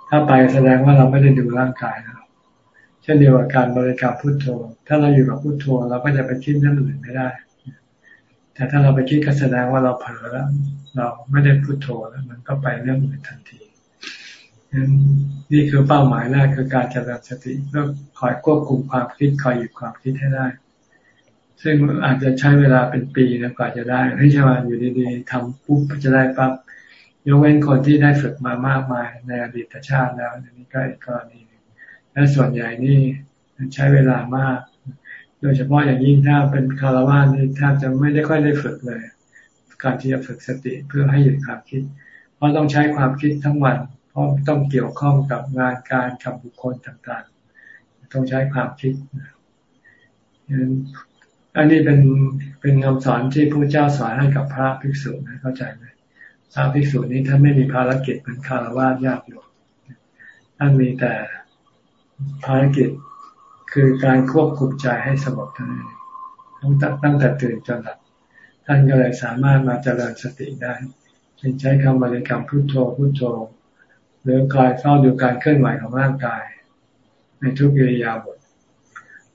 ถ้าไปแสดงว่าเราไม่ได้ดูร่างกายเช่นเดียวกับการบริกรรมพุทโธ ถ้าเราอยู่กับพุทโธเราก็จะไปคิดเรื่องอื่นไม่ได้ แต่ถ้าเราไปคิดก็แสดงว่าเราเผลอแล้ว เราไม่ได้พุทโธแล้ว มันก็ไปเรื่องอื่นทันที นี่คือเป้าหมายแรกคือการเจริญสติเพื่อคอยควบคุมความคิดคอยหยุดความคิดให้ได้ ซึ่งอาจจะใช้เวลาเป็นปีนะกว่าจะได้ไม่ใช่ว่าอยู่ดีๆทำปุ๊บจะได้ปั๊บยกเว้นคนที่ได้ฝึกมามากมายในอดีตชาติแล้วนี่ก็อีกกรณีและส่วนใหญ่นี่ใช้เวลามาก โดยเฉพาะอย่างยิ่งถ้าเป็นคารวะนี่แทบจะไม่ได้ค่อยได้ฝึกเลย การที่จะฝึกสติเพื่อให้หยุดความคิด เพราะต้องใช้ความคิดทั้งวัน เพราะต้องเกี่ยวข้องกับงานการกับบุคคลต่างๆ ต้องใช้ความคิดอันนี้เป็นเป็นคำสอนที่พระเจ้าสอนให้กับพระภิกษุนะเข้าใจไหมพระภิกษุนี้ท่านไม่มีภารกิจเป็นคารวะยากอยู่ท่านมีแต่ภารกิจคือการควบคุมใจให้สงบเท่านั้นตั้งแต่ตื่นจนหลับท่านก็เลยสามารถมาเจริญสติได้เช่นใช้คำบริกรรมพุทโธพุทโธ หรือคอยเฝ้าดูการเคลื่อนไหวของร่างกาย ในทุกกิริยาบท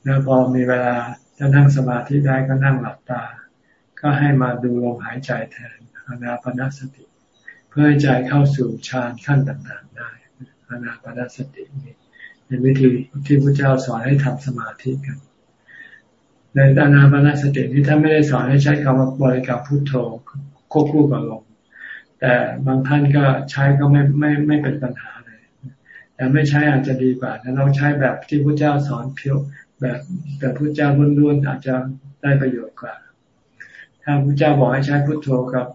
แล้วพอมีเวลาจะนั่งสมาธิได้ก็นั่งหลับตา ก็ให้มาดูลมหายใจแทนอนาปนสติ เพื่อให้ใจเข้าสู่ฌานขั้นต่างๆได้อนาปนสตินี่เป็นวิธีที่พระเจ้าสอนให้ทำสมาธิกัน ในอนาปนสติที่ท่านไม่ได้สอนให้ใช้คำว่าบริกรรมพุทโธควบคู่กับลม แต่บางท่านก็ใช้ก็ไม่ไม่ไม่เป็นปัญหาเลย แต่ไม่ใช้อาจจะดีกว่าถ้าเราใช้แบบที่พระเจ้าสอนเพียวแบบแบบพระเจ้าล้วนๆอาจจะได้ประโยชน์กว่า ถ้าพระเจ้าบอกให้ใช้พุทโธกับ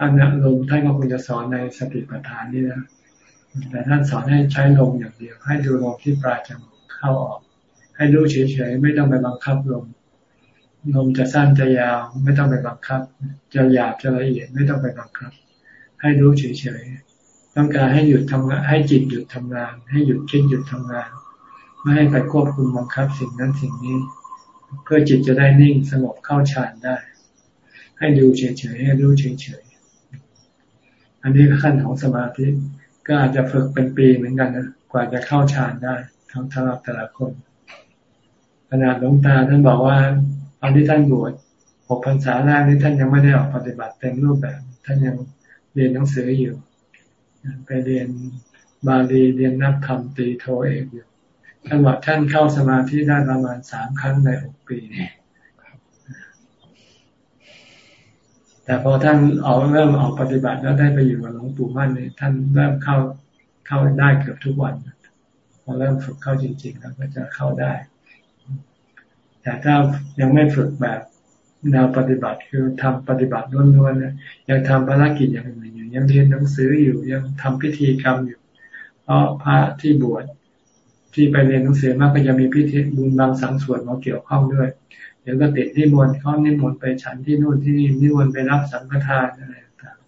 อนัลมท่านก็คงจะสอนในสติปัฏฐานนี่นะแต่ท่านสอนให้ใช้ลมอย่างเดียว ให้ดูลมที่ปลายจมูกเข้าออก ให้รู้เฉยๆไม่ต้องไปบังคับลมลมจะสั้นจะยาว ไม่ต้องไปบังคับ จะหยาบจะละเอียดไม่ต้องไปบังคับ ให้รู้เฉยๆ ต้องการให้หยุดทำงานให้จิตหยุดทำงาน ให้หยุดคิดหยุดทำงาน ไม่ให้ไปควบคุมบังคับสิ่งนั้นสิ่งนี้ เพื่อจิตจะได้นิ่งสงบเข้าฌานได้ ให้ดูเฉยๆให้รู้เฉยๆ อันนี้ขั้นของสมาธิก็อาจจะฝึกเป็นปีเหมือนกันนะกว่าจะเข้าฌานได้ทั้งทั้งแต่ละคนขนาดหลวงตาท่านบอกว่าตอนที่ท่านบวชหกพรรษาแรกนี้ท่านยังไม่ได้ออกปฏิบัติเต็มรูปแบบ ท่านยัง เรียนหนังสืออยู่ ไปเรียนบาลีเรียนนักธรรมตีโทเอกอยู่ท่านว่าท่านเข้าสมาธิได้ประมาณสามครั้งในหกปีเนี่ยแต่พอท่านออกเริ่มออกปฏิบัติแล้วได้ไปอยู่กับหลวงปู่มั่นเนี่ยท่านเริ่มเข้าเข้าได้เกือบทุกวันพอเริ่มฝึกเข้าจริงๆแล้วก็จะเข้าได้ แต่ถ้ายังไม่ฝึกแบบ แนวปฏิบัติคือทำปฏิบัติล้วนๆนะยังทำภารกิจอย่างอื่นอยู่ยังเรียนหนังสืออยู่ยังทำพิธีกรรมอยู่ เพราะพระที่บวชที่ไปเรียนหนังสือมากก็จะมีพิธีบุญบางสังส่วนมาเกี่ยวข้องด้วยเดี๋ยวก็ติดที่มนเขานิมนต์ไปฉันที่นู่นที่นี่นิมนต์ไปรับสังฆทานอะไรต่าง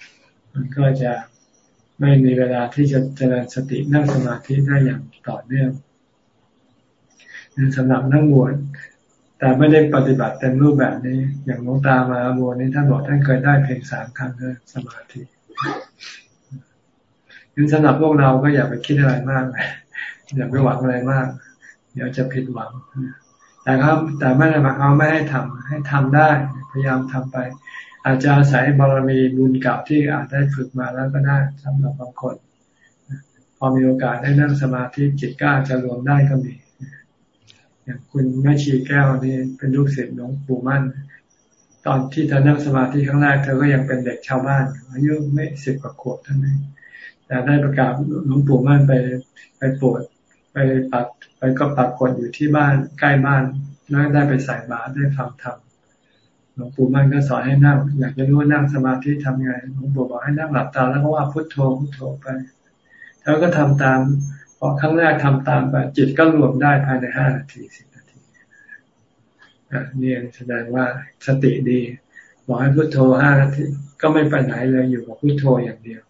ๆมันก็จะไม่มีเวลาที่จะเจริญสตินั่งสมาธิได้อย่างต่อเนื่องสำหรับนั่งบวช แต่ไม่ได้ปฏิบัติเต็มรูปแบบนี้ อย่างหลวงตามาโมนี้ท่านบอกท่านเคยได้เพียงสามครั้งเท่าสมาธิยันสำหรับพวกเราก็อย่าไปคิดอะไรมากอย่าไปหวังอะไรมาก เดี๋ยวจะผิดหวังแต่ครับ แต่ไม่ได้มายควาไม่ให้ทำให้ทำได้ พยายามทำไป อาจจะอาศัยบารมีบุญเก่าที่อาจได้ฝึกมาแล้วก็ได้สำหรับบางคนพอมีโอกาสได้นั่งสมาธิจิตก็อาจจะรวมได้ก็มี อย่างคุณแม่ชีแก้วนี่เป็นลูกศิษย์หลวงปู่มั่น ตอนที่เธอนั่งสมาธิครั้งแรกเธอก็ยังเป็นเด็กชาวบ้านอายุไม่สิบกว่าขวบเท่านั้นแต่ได้ประกาศหลวงปู่มั่นไปไปปวดไปปักไปก็ปักกดอยู่ที่บ้านใกล้บ้านแล้วได้ไปใส่บาตรได้ฟังธรรมหลวงปู่มั่นก็สอนให้นั่ง อยากจะรู้ว่านั่งสมาธิทำไงหลวงปู่บอกให้นั่งหลับตาแล้วก็ว่าพุทโธพุทโธไป แล้วก็ทำตาม พอครั้งแรกทำตามไปจิตก็รวมได้ภายในห้านาทีสิบนาทีนี่แสดงว่าสติดีบอกให้พุโทโธห้านาทีก็ไม่ไปไหนเลยอยู่กับพุโทโธอย่างเดียว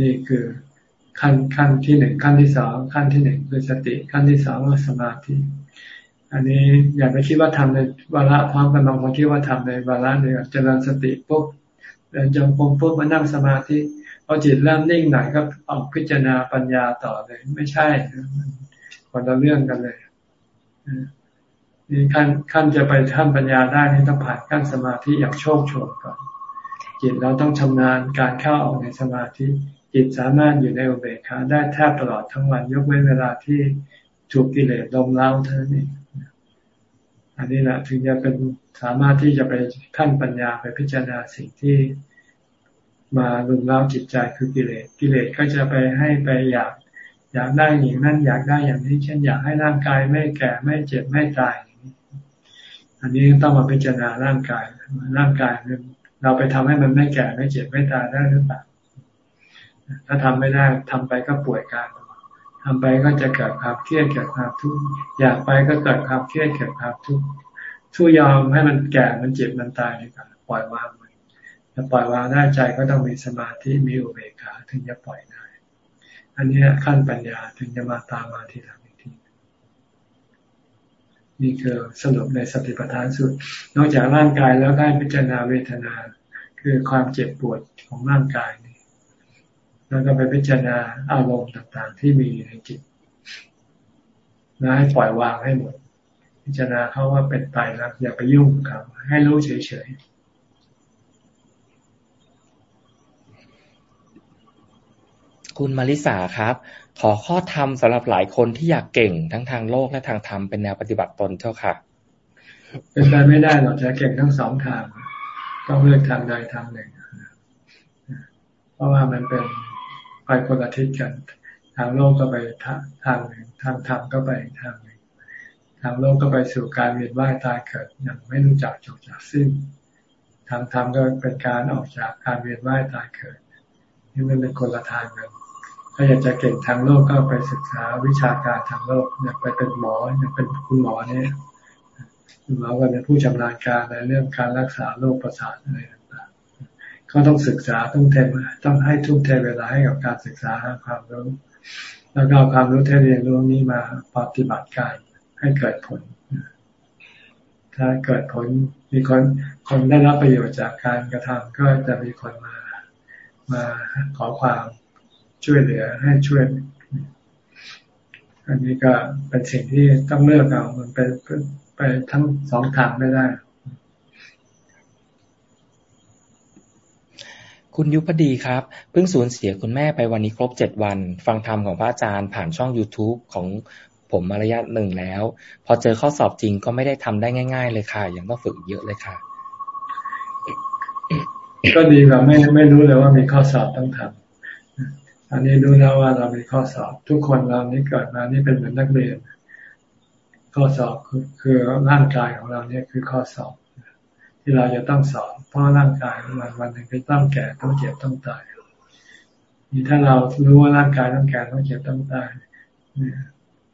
นี่คือขั้นขั้นที่หนึ่งขั้นที่สองขั้นที่หนึ่งคือสติ ขั้นที่สองคือสมาธิอันนี้อย่าไปคิดว่าทำในวาระพร้อมกันบางคนคิดว่าทำในวาระเดียวเจริญสติปุ๊บเดินจงกรมปุ๊บมานั่งสมาธิ พอจิตเริ่มนิ่งหน่อยก็ออกพิจารณาปัญญาต่อเลย ไม่ใช่คนละเรื่องกันเลยนี่ขั้นขั้นจะไปขั้นปัญญาได้นี่ต้องผ่านขั้นสมาธิอย่างโชคโชนก่อน จิตเราต้องชำนาญการเข้าออกในสมาธิ จิตสามารถอยู่ในอุเบกขาได้แทบตลอดทั้งวัน ยกเว้นเวลาที่ถูกกิเลสลมเล้าเท่านั้นเองอันนี้แหละถึงจะเป็นสามารถที่จะไปขั้นปัญญาไปพิจารณาสิ่งที่ มาลุมเล้าจิตใจคือกิเลสกิเลสก็จะไปให้ไปอยาก อยากได้อย่างนั้นอยากได้อย่างนี้ เช่นอยากให้ร่างกายไม่แก่ไม่เจ็บไม่ตาย อันนี้ต้องมาพิจารณาร่างกายร่างกายเราไปทำให้มันไม่แก่ไม่เจ็บไม่ตายได้หรือเปล่าถ้าทำไม่ได้ทำไปก็ป่วยการทำไปก็จะเกิดความเครียดเกิดความทุกข์อยากไปก็เกิดความเครียดเกิดความทุกข์ช่วยยอมให้มันแก่มันเจ็บมันตายดีกว่าปล่อยวาง จะปล่อยวางได้ใจก็ต้องมีสมาธิมีอุเบกขาถึงจะปล่อยได้ อันนี้ขั้นปัญญาถึงจะมาตามมาทีหลังอีกทีนี่คือสรุปในสติปัฏฐานสุด นอกจากร่างกายแล้วได้พิจารณาเวทนา คือความเจ็บปวดของร่างกายนี่แล้วก็ไปพิจารณาอารมณ์ต่างๆ ที่มีในจิตแล้วให้ปล่อยวางให้หมด พิจารณาเขาว่าเป็นตายแล้วอย่าไปยุ่งกับ ให้รู้เฉยๆ คุณมาริสาครับ ขอข้อธรรมสำหรับหลายคนที่อยากเก่งทั้งทางโลกและทางธรรมเป็นแนวปฏิบัติตนเจ้าค่ะ เป็นไปไม่ได้หรอกจะเก่งทั้งสองทาง ต้องเลือกทางใดทางหนึ่ง เพราะว่ามันเป็นไปคนละทิศกัน ทางโลกก็ไปทางหนึ่งทางธรรมก็ไปทางหนึ่งทางโลกก็ไปสู่การเวียนว่ายตายเกิดอย่างไม่รู้จักจบจากสิ้น ทางธรรมก็เป็นการออกจากการเวียนว่ายตายเกิดนี่มันเป็นคนละทางกัน ถ้าอยากจะเก่งทางโลกก็ไปศึกษาวิชาการทางโลกอยากไปเป็นหมออยากเป็นคุณหมอเนี่ยคุณหมอก็เป็นผู้ชำนาญการในเรื่องการรักษาโรคประสาทอะไรต่างๆเขาต้องศึกษาต้องเทต้องให้ทุ่มเทเวลาให้กับการศึกษาความรู้แล้วก็ความรู้ที่เรียนรู้นี้มาปฏิบัติการให้เกิดผล ถ้าเกิดผลมีคนคนได้รับประโยชน์จากการกระทำก็จะมีคนมามาขอความ ช่วยเหลือให้ช่วย อันนี้ก็เป็นสิ่งที่ต้องเลือกเอามันไปไปทั้งสองทางไม่ได้ คุณยุพดีครับ เพิ่งสูญเสียคุณแม่ไปวันนี้ครบเจ็ดวัน ฟังธรรมของพระอาจารย์ผ่านช่อง youtube ของผมมาระยะหนึ่งแล้ว พอเจอข้อสอบจริงก็ไม่ได้ทำได้ง่าย ๆ เลยค่ะ ยังต้องฝึกเยอะเลยค่ะ ก็ดีกว่าไม่ไม่รู้เลยว่ามีข้อสอบต้องทำ อันนี้รู้แล้วว่าเรามีข้อสอบ ทุกคนเรานี้เกิดมานี่เป็นเหมือนนักเรียน ข้อสอบคือคือร่างกายของเราเนี่ยคือข้อสอบ ที่เราจะต้องสอบเพราะร่างกายของมันวันหนึ่งจะต้องแก่ต้องเจ็บต้องตายนี่ถ้าเรารู้ว่าร่างกายต้องแก่ต้องเจ็บต้องตายเนี่ย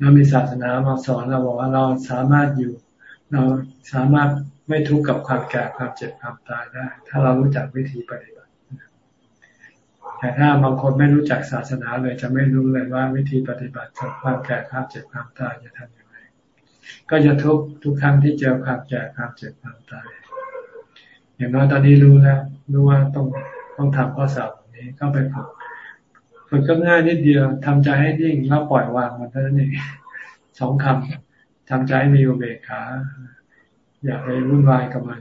เรามีศาสนามาสอนเราบอกว่าเราสามารถอยู่ เราสามารถไม่ทุกข์กับความแก่ความเจ็บความตายได้ ถ้าเรารู้จักวิธีปฏิบัติ แต่ถ้าบางคนไม่รู้จักศาสนาเลยจะไม่รู้เลยว่าวิธีปฏิบัติกับความแก่ความเจ็บความตายจะทำอย่างไร ก็จะทุกทุกครั้งที่เจอความแก่ความเจ็บความตาย อย่างน้อยตอนนี้รู้แล้วรู้ว่าต้องต้องทำข้อสอบนี้ก็ไปฝึกฝึกก็ง่ายนิดเดียวทำใจให้นิ่งแล้วปล่อยวางมันเท่านั้นเองสองคำทำใจให้มีอุเบกขาอย่าไปวุ่นวายกับมัน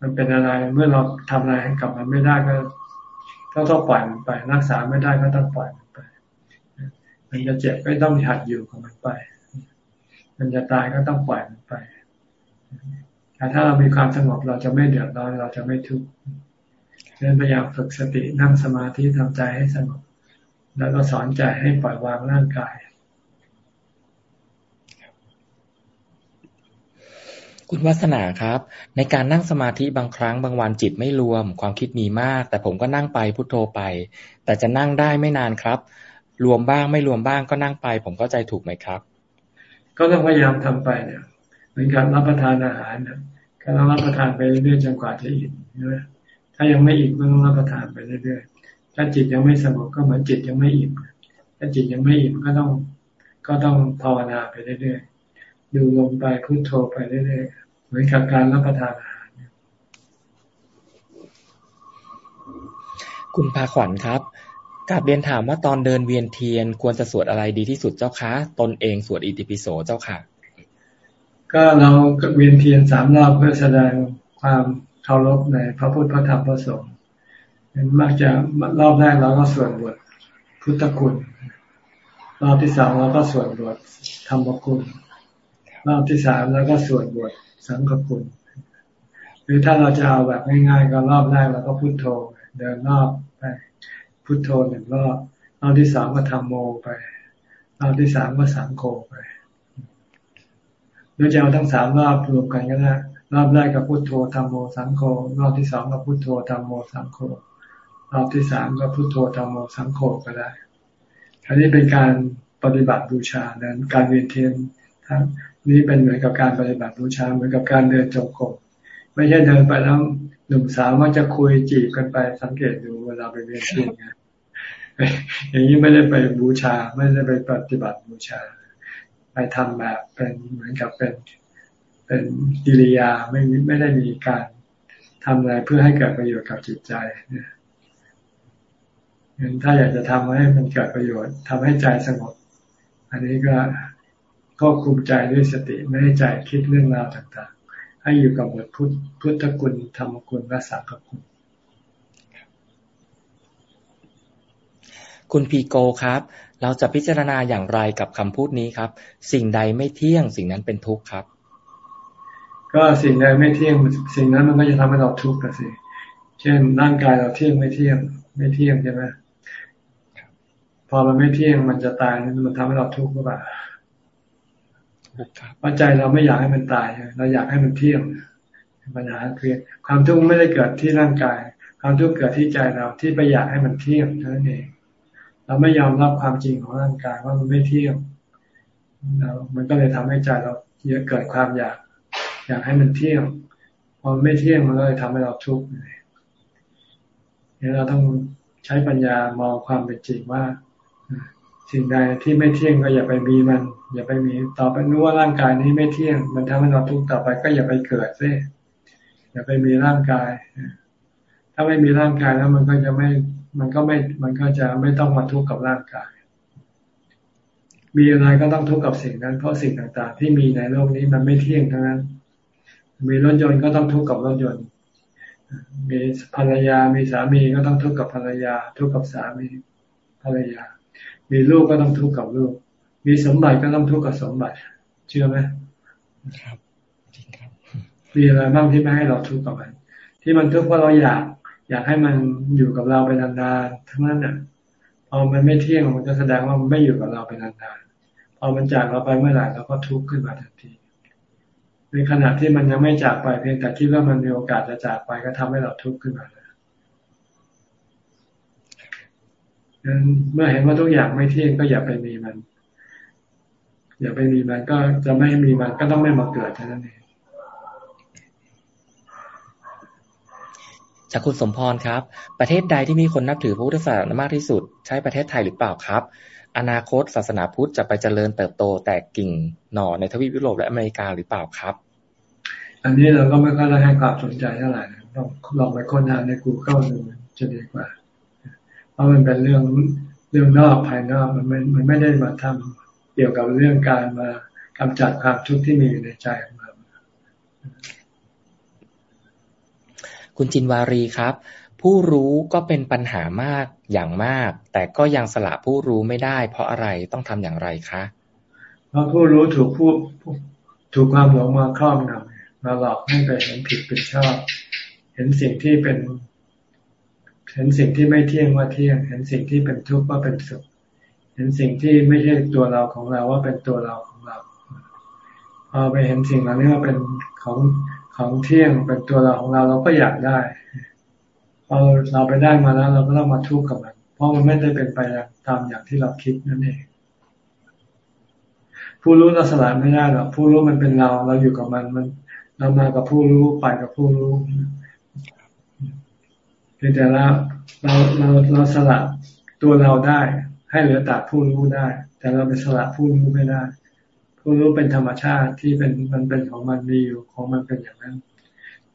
มันเป็นอะไรเมื่อเราทำอะไรให้กับมันไม่ได้ก็ ก็ต้องปล่อยมันไป รักษาไม่ได้ก็ต้องปล่อยมันไป มันจะเจ็บก็ต้องหัดอยู่กับมันไป มันจะตายก็ต้องปล่อยมันไปแต่ถ้าเรามีความสงบเราจะไม่เดือดร้อนเราจะไม่ทุกข์เน้นพยายามฝึกสตินั่งสมาธิทำใจให้สงบ แล้วก็สอนใจให้ปล่อยวางร่างกาย คุณวัฒนาครับ ในการนั่งสมาธิบางครั้งบางวันจิตไม่รวม ความคิดมีมาก แต่ผมก็นั่งไปพุโทโธไป แต่จะนั่งได้ไม่นานครับ รวมบ้างไม่รวมบ้างก็นั่งไป ผมเข้าใจถูกไหมครับ ก็ต้องพยายามทำไปเนี่ยเหมือนการรับประทานอาหารนี่ยก็ต้องรับประทานไปเรื่อยๆจนกว่าจะอิ่มนะถ้ายังไม่อิ่มก็ต้องรับประทานไปเรื่อยๆถ้าจิตยังไม่สงบก็เหมือนจิตยังไม่อิ่มถ้าจิตยังไม่อิ่มก็ต้องก็ต้องภาวนาไปเรื่อยๆ ดูลมไปพุโทโธไปเรื่อยๆเหมือนกับการรับประทานอาหารคุณพาขวัญครับกาบเรียนถามว่าตอนเดินเวียนเทียนควรจะสวดอะไรดีที่สุดเจ้าคะ ตนเองสวดอิติปิโสเจ้าค่ะ ก็เราเวียนเทียนสามรอบเพื่อแสดงความเคารพในพระพุทธพระธรรมพระสงฆ์มักจะรอบแรกเราก็สวดบทพุทธคุณ รอบที่สองเราก็สวดบทธรรมคุณ รอบที่สามเราก็สวดบทสังฆคุณหรือถ้าเราจะเอาแบบง่ายๆ ก็รอบแรกเราก็พุทโธ เดินรอบไปพุทโธหนึ่งรอบรอบที่สามก็ทำโมไปรอบที่สามก็สังโฆไปหรือจะเอาทั้งสามรอบรวมกันก็ได้รอบแรกกับพุทโธธรรมโมสังโฆรอบที่สองกับพุทโธธรรมโมสังโฆรอบที่สามก็พุโทโธธรรมโมสังโฆก็ได้อันนี้เป็นการปฏิบัติบูชานั้นการเวียนเทียนทั้งนี้เป็นเหมือนกับการปฏิบัติบูชาเหมือนกับการเดินจงกรมไม่ใช่เดินไปแล้วหนุ่มสาวมักจะคุยจีบกันไปสังเกตดูเวลาไปเวียนเทียนไงอย่างนี้ไม่ได้ไปบูชา ไม่ได้ไปปฏิบัติบูชา ไปทำแบบเป็นเหมือนกับเป็นเป็นกิริยาไม่ไม่ได้มีการทำอะไรเพื่อให้เกิดประโยชน์กับจิตใจเนี่ยถ้าอยากจะทำให้มันเกิดประโยชน์ทำให้ใจสงบ อันนี้ก็ ก็คุมใจด้วยสติไม่ให้ใจคิดเรื่องราวต่างๆ ให้อยู่กับบทพุทธพุทธคุณธรรมคุณและสังฆคุณ คุณพีโกครับ เราจะพิจารณาอย่างไรกับคำพูดนี้ครับ สิ่งใดไม่เที่ยงสิ่งนั้นเป็นทุกข์ครับ ก็สิ่งใดไม่เที่ยงสิ่งนั้นมันก็จะทำให้เราทุกข์กันสิเช่นร่างกายเราเที่ยงไม่เที่ยง ไม่เที่ยงใช่ไหมพอมันไม่เที่ยงมันจะตายมันทำให้เราทุกข์หรือเปล่า เพราะใจเราไม่อยากให้มันตาย เราอยากให้มันเที่ยงปัญหาคือความทุกข์ไม่ได้เกิดที่ร่างกาย ความทุกข์เกิดที่ใจเราที่ไปอยากให้มันเที่ยงเท่านั้นเอง เราไม่ยอมรับความจริงของร่างกายว่ามันไม่เที่ยงเรามันก็เลยทำให้ใจเราเกิดความอยาก อยากให้มันเที่ยงพอไม่เที่ยงมันก็เลยทำให้เราทุกข์เนี่ยเราต้องใช้ปัญญามองความเป็นจริงว่า สิ่งใดที่ไม่เที่ยงก็อย่าไปมีมัน อย่าไปมีต่อไปรู้ว่าร่างกายนี้ไม่เที่ยง มันทำให้เราทุกข์ต่อไปก็อย่าไปเกิดซิอย่าไปมีร่างกาย ถ้าไม่มีร่างกายแล้วมันก็จะไม่มันก็ไม่มันก็จะไม่ต้องมาทุกข์กับร่างกายมมีอะไรก็ต้องทุกข์กับสิ่งนั้น เพราะสิ่งต่างๆ ที่มีในโลกนี้มันไม่เที่ยงทั้งนั้น มีรถยนต์ก็ต้องทุกข์กับรถยนต์ มีภรรยา มีสามีก็ต้องทุกข์กับภรรยา ทุกข์กับสามีภรรยา มีลูกก็ต้องทุกข์กับลูก มีสมบัติก็ต้องทุกข์กับสมบัติ เชื่อไหมครับจริงครับมีอะไรบ้างที่ไม่ให้เราทุกข์กับมัน ที่มันทุกข์เพราะเราอยาก อยากให้มันอยู่กับเราไปนานๆทั้งนั้นน่ะพอมันไม่เที่ยงมันจะแสดงว่ามันไม่อยู่กับเราไปนานๆพอมันจากเราไปเมื่อไหร่เราก็ทุกข์ขึ้นมาทันทีในขณะที่มันยังไม่จากไปเพียงแต่คิดว่ามันมีโอกาสจะจากไปก็ทำให้เราทุกข์ขึ้นมา เลยเมื่อเห็นว่าทุกอย่างไม่เที่ยงก็อย่าไปมีมัน อย่าไปมีมันก็จะไม่มีมันก็ต้องไม่มาเกิดเท่านั้นเองจากคุณสมพรครับ ประเทศใดที่มีคนนับถือพระพุทธศาสนามากที่สุด ใช่ประเทศไทยหรือเปล่าครับ อนาคตศาสนาพุทธจะไปเจริญเติบโตแตกกิ่งหน่อในทวีปยุโรปและอเมริกาหรือเปล่าครับ อันนี้เราก็ไม่ค่อยได้ให้ความสนใจเท่าไหร่ต้องลองไปค้นหาใน Google ดูจะดีกว่าเพ ราะมันเป็นเรื่องเรื่องนอกภายนอกมันไม่มันไม่ได้มาทำเกี่ยวกับเรื่องการมากำจัดความทุกข์ที่มีอยู่ในใจของเราคุณจินวารีครับ ผู้รู้ก็เป็นปัญหามากอย่างมาก แต่ก็ยังสละผู้รู้ไม่ได้ เพราะอะไรต้องทำอย่างไรคะเพราะผู้รู้ถูกผู้ถูกความหลงมาครอบงำมาหลอกให้ไปเห็นผิดเป็นชอบ เห็นสิ่งที่เป็น เห็นสิ่งที่ไม่เที่ยงว่าเที่ยง เห็นสิ่งที่เป็นทุกข์ว่าเป็นสุข เห็นสิ่งที่ไม่ใช่ตัวเราของเราว่าเป็นตัวเราของเรา พอไปเห็นสิ่งเหล่านี้ว่าเป็นของของเที่ยงเป็นตัวเราของเราเราก็อยากได้พอเราไปได้มาแล้วเราก็ต้องมาทุกข์กับมัน เพราะมันไม่ได้เป็นไปตามอย่างที่เราคิดนั่นเองผู้รู้เราสลายไม่ได้หรอกผู้รู้มันเป็นเรา เราอยู่กับมันมัน เรามากับผู้รู้ไปกับผู้รู้ เพียงแต่เราเราเราเราสละตัวเราได้ ให้เหลือแต่ผู้รู้ได้ แต่เราไปสละผู้รู้ไม่ได้ ผู้รู้เป็นธรรมชาติที่เป็นมันเป็นของมันมีอยู่ของมันเป็นอย่างนั้น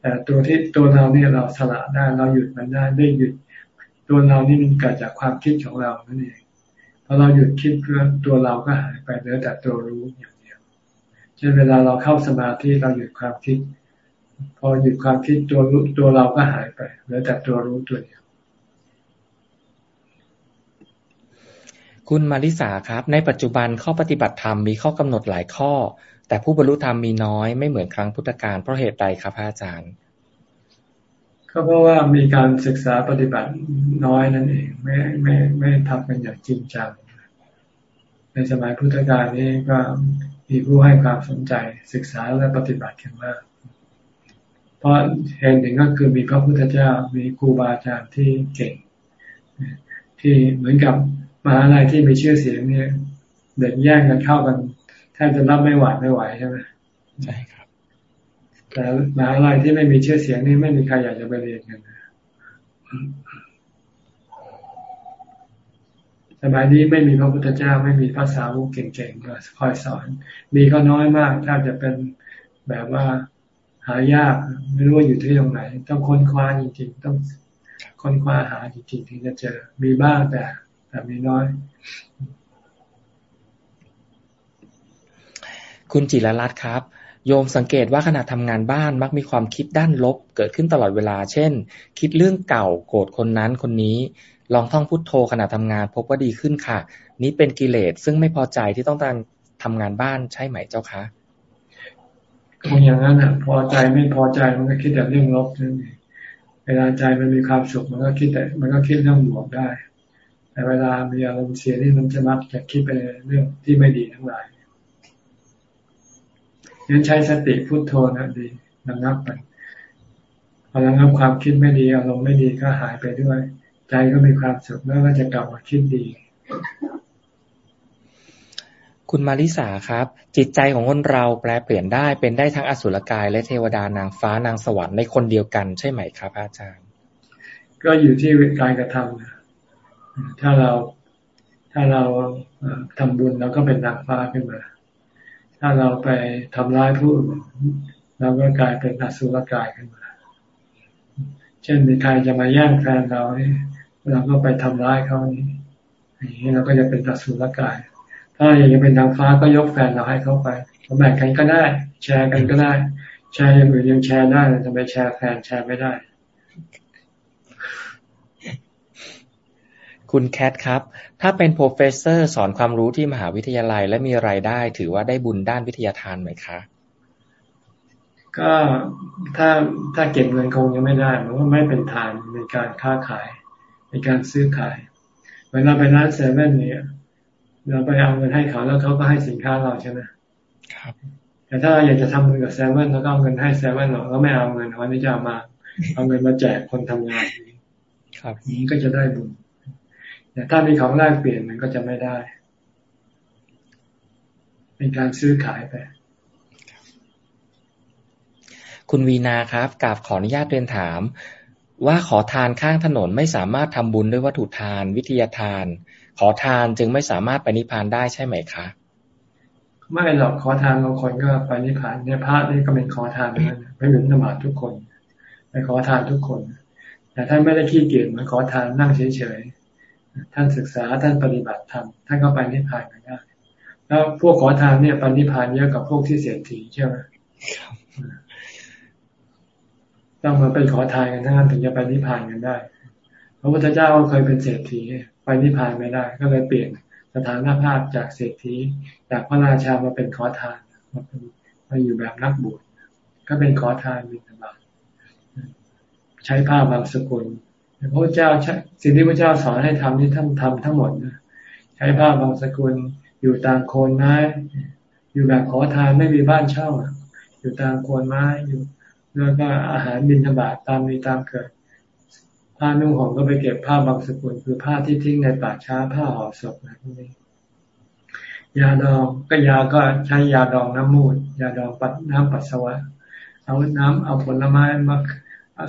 แต่ตัวที่ตัวเราเนี่ยเราสละได้เราหยุดมันได้ได้หยุด ตัวเรานี่มันเกิดจากความคิดของเรานั่นเองพอเราหยุดคิดเพื่อตัวเราก็หายไปเหลือแต่ตัวรู้อย่างเดียวเช่นเวลาเราเข้าสมาธิเราหยุดความคิด พอหยุดความคิดตัวรู้ตัวเราก็หายไปเหลือแต่ตัวรู้ตัวเดียวคุณมาริสาครับ ในปัจจุบันข้อปฏิบัติธรรมมีข้อกำหนดหลายข้อ แต่ผู้บรรลุธรรมมีน้อยไม่เหมือนครั้งพุทธกาลเพราะเหตุใดครับอาจารย์ ก็เพราะว่ามีการศึกษาปฏิบัติน้อยนั่นเอง ไม่ไม่ไม่ทำกันอย่างจริงจังในสมัยพุทธกาลนี้ก็มีผู้ให้ความสนใจศึกษาและปฏิบัติกันมาก เพราะเหตุหนึ่งก็คือมีพระพุทธเจ้ามีครูบาอาจารย์ที่เก่ง ที่เหมือนกับมหาลัยที่มีชื่อเสียงเนี่ย เด็กแย่งกันเข้ากันแทบจะรับไม่หวาดไม่ไหวใช่ไหมใช่ครับ แต่มหาลัยที่ไม่มีชื่อเสียงนี่ไม่มีใครอยากจะไปเรียนกันสมัยนี้ไม่มีพระพุทธเจ้าไม่มีภาษาวุเก่งๆมาคอยสอน มีก็น้อยมากถ้าจะเป็นแบบว่า หายากไม่รู้ว่าอยู่ที่ตรงไหน ต้องค้นคว้าจริงๆ ต้องค้นคว้าหาจริงๆถึงจะเจอมีบ้างแต่ แต่มีน้อย คุณจิรรัตน์ครับโยมสังเกตว่าขณะทำงานบ้านมักมีความคิดด้านลบ เกิดขึ้นตลอดเวลา เช่น คิดเรื่องเก่าโกรธคนนั้นคนนี้ ลองท่องพุทโธขณะทำงานพบว่าดีขึ้นค่ะ นี้เป็นกิเลสซึ่งไม่พอใจที่ต้องการทำงานบ้านใช่ไหมเจ้าคะ คงอย่างนั้นอะพอใจไม่พอใจมันก็คิดแต่เรื่องลบนั่นเองเวลาใจมันมีความสุขมันก็คิดแต่ มันก็คิดเรื่องบวกได้ แต่เวลามีอารมณ์เสียนี่มันจะมักจะคิดไปเรื่องที่ไม่ดีทั้งหลายยันใช้สติพุโทโธนะดีระงับไปพอระงับความคิดไม่ดีอารมณ์ไม่ดีก็หายไปด้วย ใจก็มีความสุขแล้วก็จะกลับมาคิดดี คุณมาริสาครับ จิตใจของคนเราแปลเปลี่ยนได้เป็นได้ทั้งอสุรกาย และเทวดานางฟ้านางสวรรค์ในคนเดียวกันใช่ไหมครับ อาจารย์ ก็อยู่ที่การกระทำนะถ้าเราถ้าเราทำบุญเราก็เป็นนางฟ้าขึ้นมา ถ้าเราไปทำร้ายผู้อื่นเราก็กลายเป็นอสุรกายขึ้นมา เช่นมีใครจะมาแย่งแฟนเราเนี่ยเราก็ไปทำร้ายเขานี่อย่างนี้เราก็จะเป็นอสุรกาย ถ้าอยากจะเป็นนางฟ้าก็ยกแฟนเราให้เขาไปแบ่งกันก็ได้ แชร์กันก็ได้ แชร์อย่างอื่นยังแชร์ได้ทำไมแชร์แฟนแชร์ไม่ได้ คุณแคทครับ ถ้าเป็น professor สอนความรู้ที่มหาวิทยาลัย และมีรายได้ ถือว่าได้บุญด้านวิทยาทานไหมคะ ก็ถ้าถ้าเก็บเงินคงยังไม่ได้เพราะว่าไม่เป็นทานในการค้าขายในการซื้อขายเวลาไปร้านเซเว่นเนี่ย เราไปเอาเงินให้เขาแล้วเขาก็ให้สินค้าเราใช่ไหมครับ แต่ถ้าอยากจะทำเงินกับเซเว่นแล้วก็เอาเงินให้เซเว่นเราก็ไม่เอาเงินวันนี้จะเอามา เอาเงินมาแจกคนทำงานครับนี้ก็จะได้บุญแต่ถ้ามีของแลกเปลี่ยนมันก็จะไม่ได้ เป็นการซื้อขายไปคุณวีนาครับกราบขออนุญาตเรียนถาม ว่าขอทานข้างถนนไม่สามารถทำบุญด้วยวัตถุทาน วิทยาทาน ขอทานจึงไม่สามารถไปนิพพานได้ใช่ไหมคะไม่หรอกขอทานบางคนก็ไปนิพพานเนี่ยพระนี่ก็เป็นขอทานเหมือนกันไม่เหมือนธรรมทุกคนไปขอทานทุกคน แต่ท่านไม่ได้ขี้เกียจมือนขอทานนั่งเฉยๆท่านศึกษาท่านปฏิบัติธรรมท่านก็ไปนิพพานกันได้แล้วพวกขอทานเนี่ยไปนิพพานเยอะกับพวกที่เสียทีใช่ไหมต้องมาเป็นขอทานกันทั้งนั้นถึงจะไปนิพพานกันได้พระพุทธเจ้าเคยเป็นเศรษฐี ไปนิพพานไม่ได้ ก็เลยเปลี่ยนสถานภาพจากเศรษฐีจากพระราชามาเป็นขอทานมาเป็นมาอยู่แบบนักบวชก็เป็นขอทานบิณฑบาตใช้ผ้าบางสกุลพระเจ้าสิ่งที่พระเจ้าสอนให้ทำนี่ท่านทำทั้งหมดนะใช้ผ้าบางสกุลอยู่ตามโคนไม้อยู่แบบขอทานไม่มีบ้านเช่าอยู่ตามโคนไม้อยู่แล้วก็อาหารบินทบาทตามมีตามเกิด ผ้านุ่งห่มก็ไปเก็บผ้าบางสกุลคือผ้าที่ทิ้งในป่าช้าผ้าห่อศพนะไรพวกนี้ยาดองก็ยาก็ใช้ยาดองน้ำมูดยาดองปัดน้ำปัสสาวะ เอาน้ำเอาผลไม้มา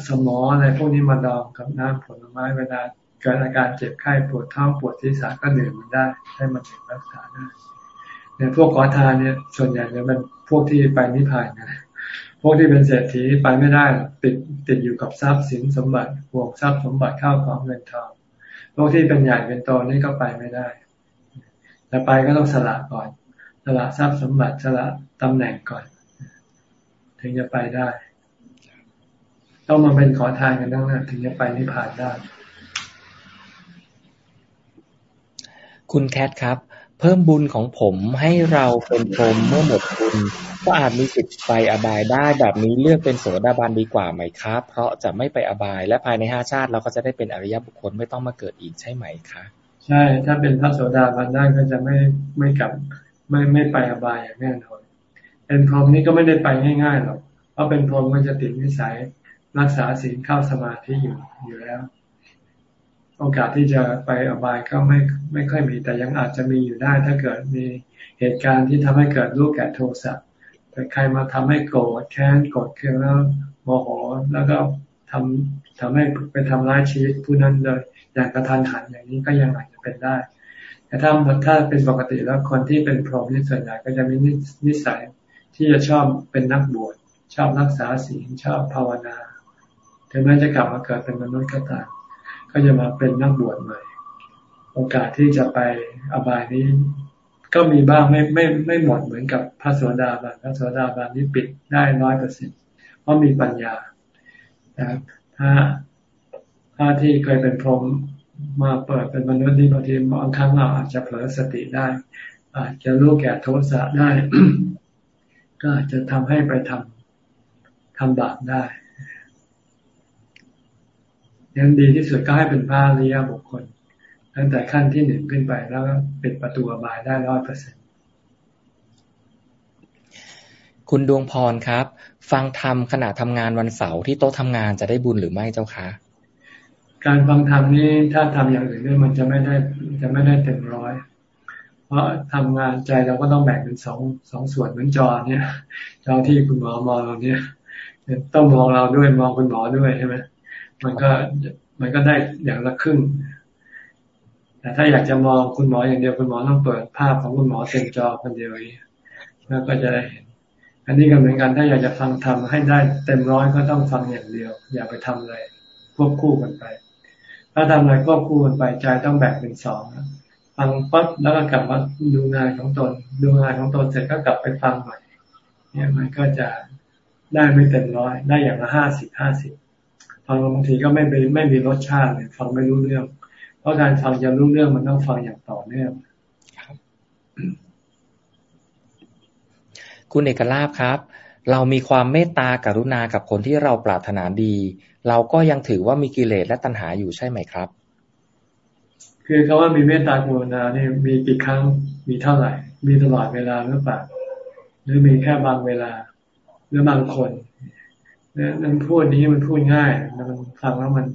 สมออะไรพวกนี้มาดองกับน้ำผลไม้เวลาเกิดอาการเจ็บไข้ปวดท้องปวดศีรษะก็ดื่มมันได้ให้มันถึงรักษาได้เนี่ยพวกขอทานเนี่ยส่วนใหญ่เนี่ยมันพวกที่ไปนิพพานนะ วกที่เป็นเศรษฐีไปไม่ได้ติดติดอยู่กับทรัพย์สินสมบัติห่วงทรัพย์สมบัติข้าวของเงินทองพวกที่เป็นใหญ่เป็นโตนี่ก็ไปไม่ได้แต่ไปก็ต้องสละก่อนสละทรัพย์สมบัติสละตำแหน่งก่อน ถึงจะไปได้ ต้องมาเป็นขอทานกันทั้งนั้นถึงจะไปนิพพานได้ คุณแคทครับ เพิ่มบุญของผมให้เราเป็นพรหมเมื่อหมดบุญก็อาจมีสิทธิ์ไปอบายได้แบบนี้เลือกเป็นโสดาบันดีกว่าไหมครับ เพราะจะไม่ไปอบายและภายในห้าชาติเราก็จะได้เป็นอริยบุคคลไม่ต้องมาเกิดอีกใช่ไหมคะใช่ ถ้าเป็นพระโสดาบันได้ก็จะไม่ไม่กลับไม่ไม่ไปอบายอย่างแน่นอนเป็นพรหมนี่ก็ไม่ได้ไปง่ายๆหรอกเพราะเป็นพรหมมันจะติดนิสัยรักษาศีลเข้าสมาธิอยู่อยู่แล้ว โอกาสที่จะไปอบายก็ไม่ไม่ค่อยมี แต่ยังอาจจะมีอยู่ได้ ถ้าเกิดมีเหตุการณ์ที่ทำให้เกิดรูปแก่โทสะแต่ใครมาทำให้โกรธแค้นโกรธเคืองแล้วโมโหแล้วก็ทำทำให้ไปทำร้ายชีวิตผู้นั้นเลยอย่างกระทันหันอย่างนี้ก็ยังอาจจะเป็นได้ แต่ถ้าถ้าเป็นปกติแล้วคนที่เป็นพรหมนี่ส่วนใหญ่ก็จะมีนิสัยที่จะชอบเป็นนักบวชชอบรักษาศีลชอบภาวนา ถึงแม้จะกลับมาเกิดเป็นมนุษย์ก็ตาม ก็จะมาเป็นนักบวชใหม่ โอกาสที่จะไปอบายนี้ ก็มีบ้างไม่ไม่ไม่หมดเหมือนกับพระสวสดาบาลพระสวสดาบาลนี้ปิดได้ร้อยเปอร์เซ็นเพราะมีปัญญานะถ้าถ้าที่เคยเป็นพรหมมาเปิดเป็นมนุษย์นี่บางทีบางครั้งเราอาจจะเผลอสติได้ อาจจะรู้แก่โทสะได้ ก็อาจจะทำให้ไปทำทำบาปได้ ยังดีที่สุดก็ให้เป็นพระอริยบุคคล ตั้งแต่ขั้นที่หนึ่งขึ้นไปแล้วก็ปิดประตูอบายได้ร้อยเปอร์เซ็นคุณดวงพรครับ ฟังธรรมขณะทำงานวันเสาร์ที่โต๊ะทำงานจะได้บุญหรือไม่เจ้าคะการฟังธรรมนี้ถ้าทำอย่างอื่นด้วยมันจะไม่ได้จะไม่ได้เต็มร้อย เพราะทำงานใจเราก็ต้องแบ่งเป็นสองสองส่วนเหมือนจอเนี่ยจอที่คุณหมอมองเราเนี่ยต้องมองเราด้วยมองคุณหมอด้วยใช่ไหม มันก็มันก็ได้อย่างละครึ่ง แต่ถ้าอยากจะมองคุณหมออย่างเดียวคุณหมอต้องเปิดภาพของคุณหมอเต็มจอคนเดียวแล้วก็จะได้เห็น อันนี้ก็เหมือนกันถ้าอยากจะฟังทำให้ได้เต็มร้อยก็ต้องฟังอย่างเดียว อย่าไปทำอะไรควบคู่กันไป ถ้าทำอะไรควบคู่กันไปใจต้องแบ่งเป็นสองฟังปั๊บแล้วก็กลับมาดูงานของตน ดูงานของตนเสร็จก็กลับไปฟังใหม่เนี่ยมันก็จะได้ไม่เต็มร้อย ได้อย่างละห้าสิบห้าสิบ ฟังบางทีก็ไม่ไม่ไม่มีรสชาติเลยฟังไม่รู้เรื่อง เพราะการฟังจะรู้เรื่องมันต้องฟังอย่างต่อเนื่องคุณเอกลาภครับ เรามีความเมตตากรุณากับคนที่เราปรารถนาดี เราก็ยังถือว่ามีกิเลสและตัณหาอยู่ใช่ไหมครับ คือคาว่ามีเมตตากรุณาเนี่ยมีกี่ครั้งมีเท่าไหร่ มีตลอดเวลาหรือเปล่าหรือมีแค่บางเวลาหรือบางคน เนี่ยมันพูดนี้มันพูดง่ายมันฟังแล้วมัน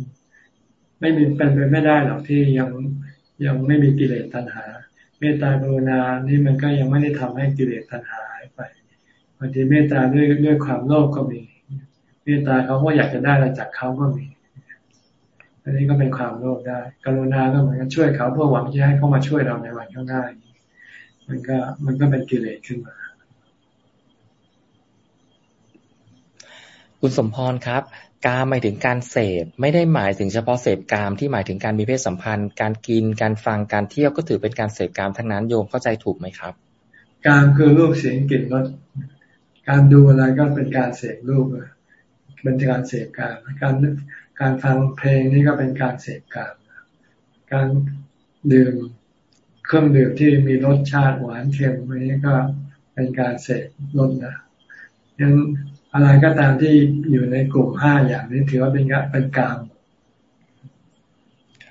ไม่มีเป็นไปไม่ได้หรอกที่ยังยังไม่มีกิเลสตัณหา เมตตากรุณานี่มันก็ยังไม่ได้ทำให้กิเลสตัณหาหายไปบางทีเมตตาด้วยด้วยความโลภก็มี เมตตาเขาก็อยากจะได้อะไรจากเขาก็มีอันนี้ก็เป็นความโลภได้ กรุณาก็เหมือนกันช่วยเขาเพื่อหวังจะให้เขามาช่วยเราในวันข้างหน้ามันก็มันก็เป็นกิเลสขึ้นมา คุณสมพรครับการหมายถึงการเสพไม่ได้หมายถึงเฉพาะเสพกามที่หมายถึงการมีเพศสัมพันธ์ การกินการฟังการเที่ยวก็ถือเป็นการเสพกามทั้งนั้นโยมเข้าใจถูกไหมครับ การคือรูปเสียงกลิ่นรสการดูอะไรก็เป็นการเสพรูปเป็นการเสพการการการฟังเพลงนี่ก็เป็นการเสพการการดื่มเครื่องดื่มที่มีรสชาติหวานเค็มอันนี้ก็เป็นการเสพรสนะยัง อะไรก็ตามที่อยู่ในกลุ่มห้าอย่างนี้ถือว่าเป็นเป็นกาม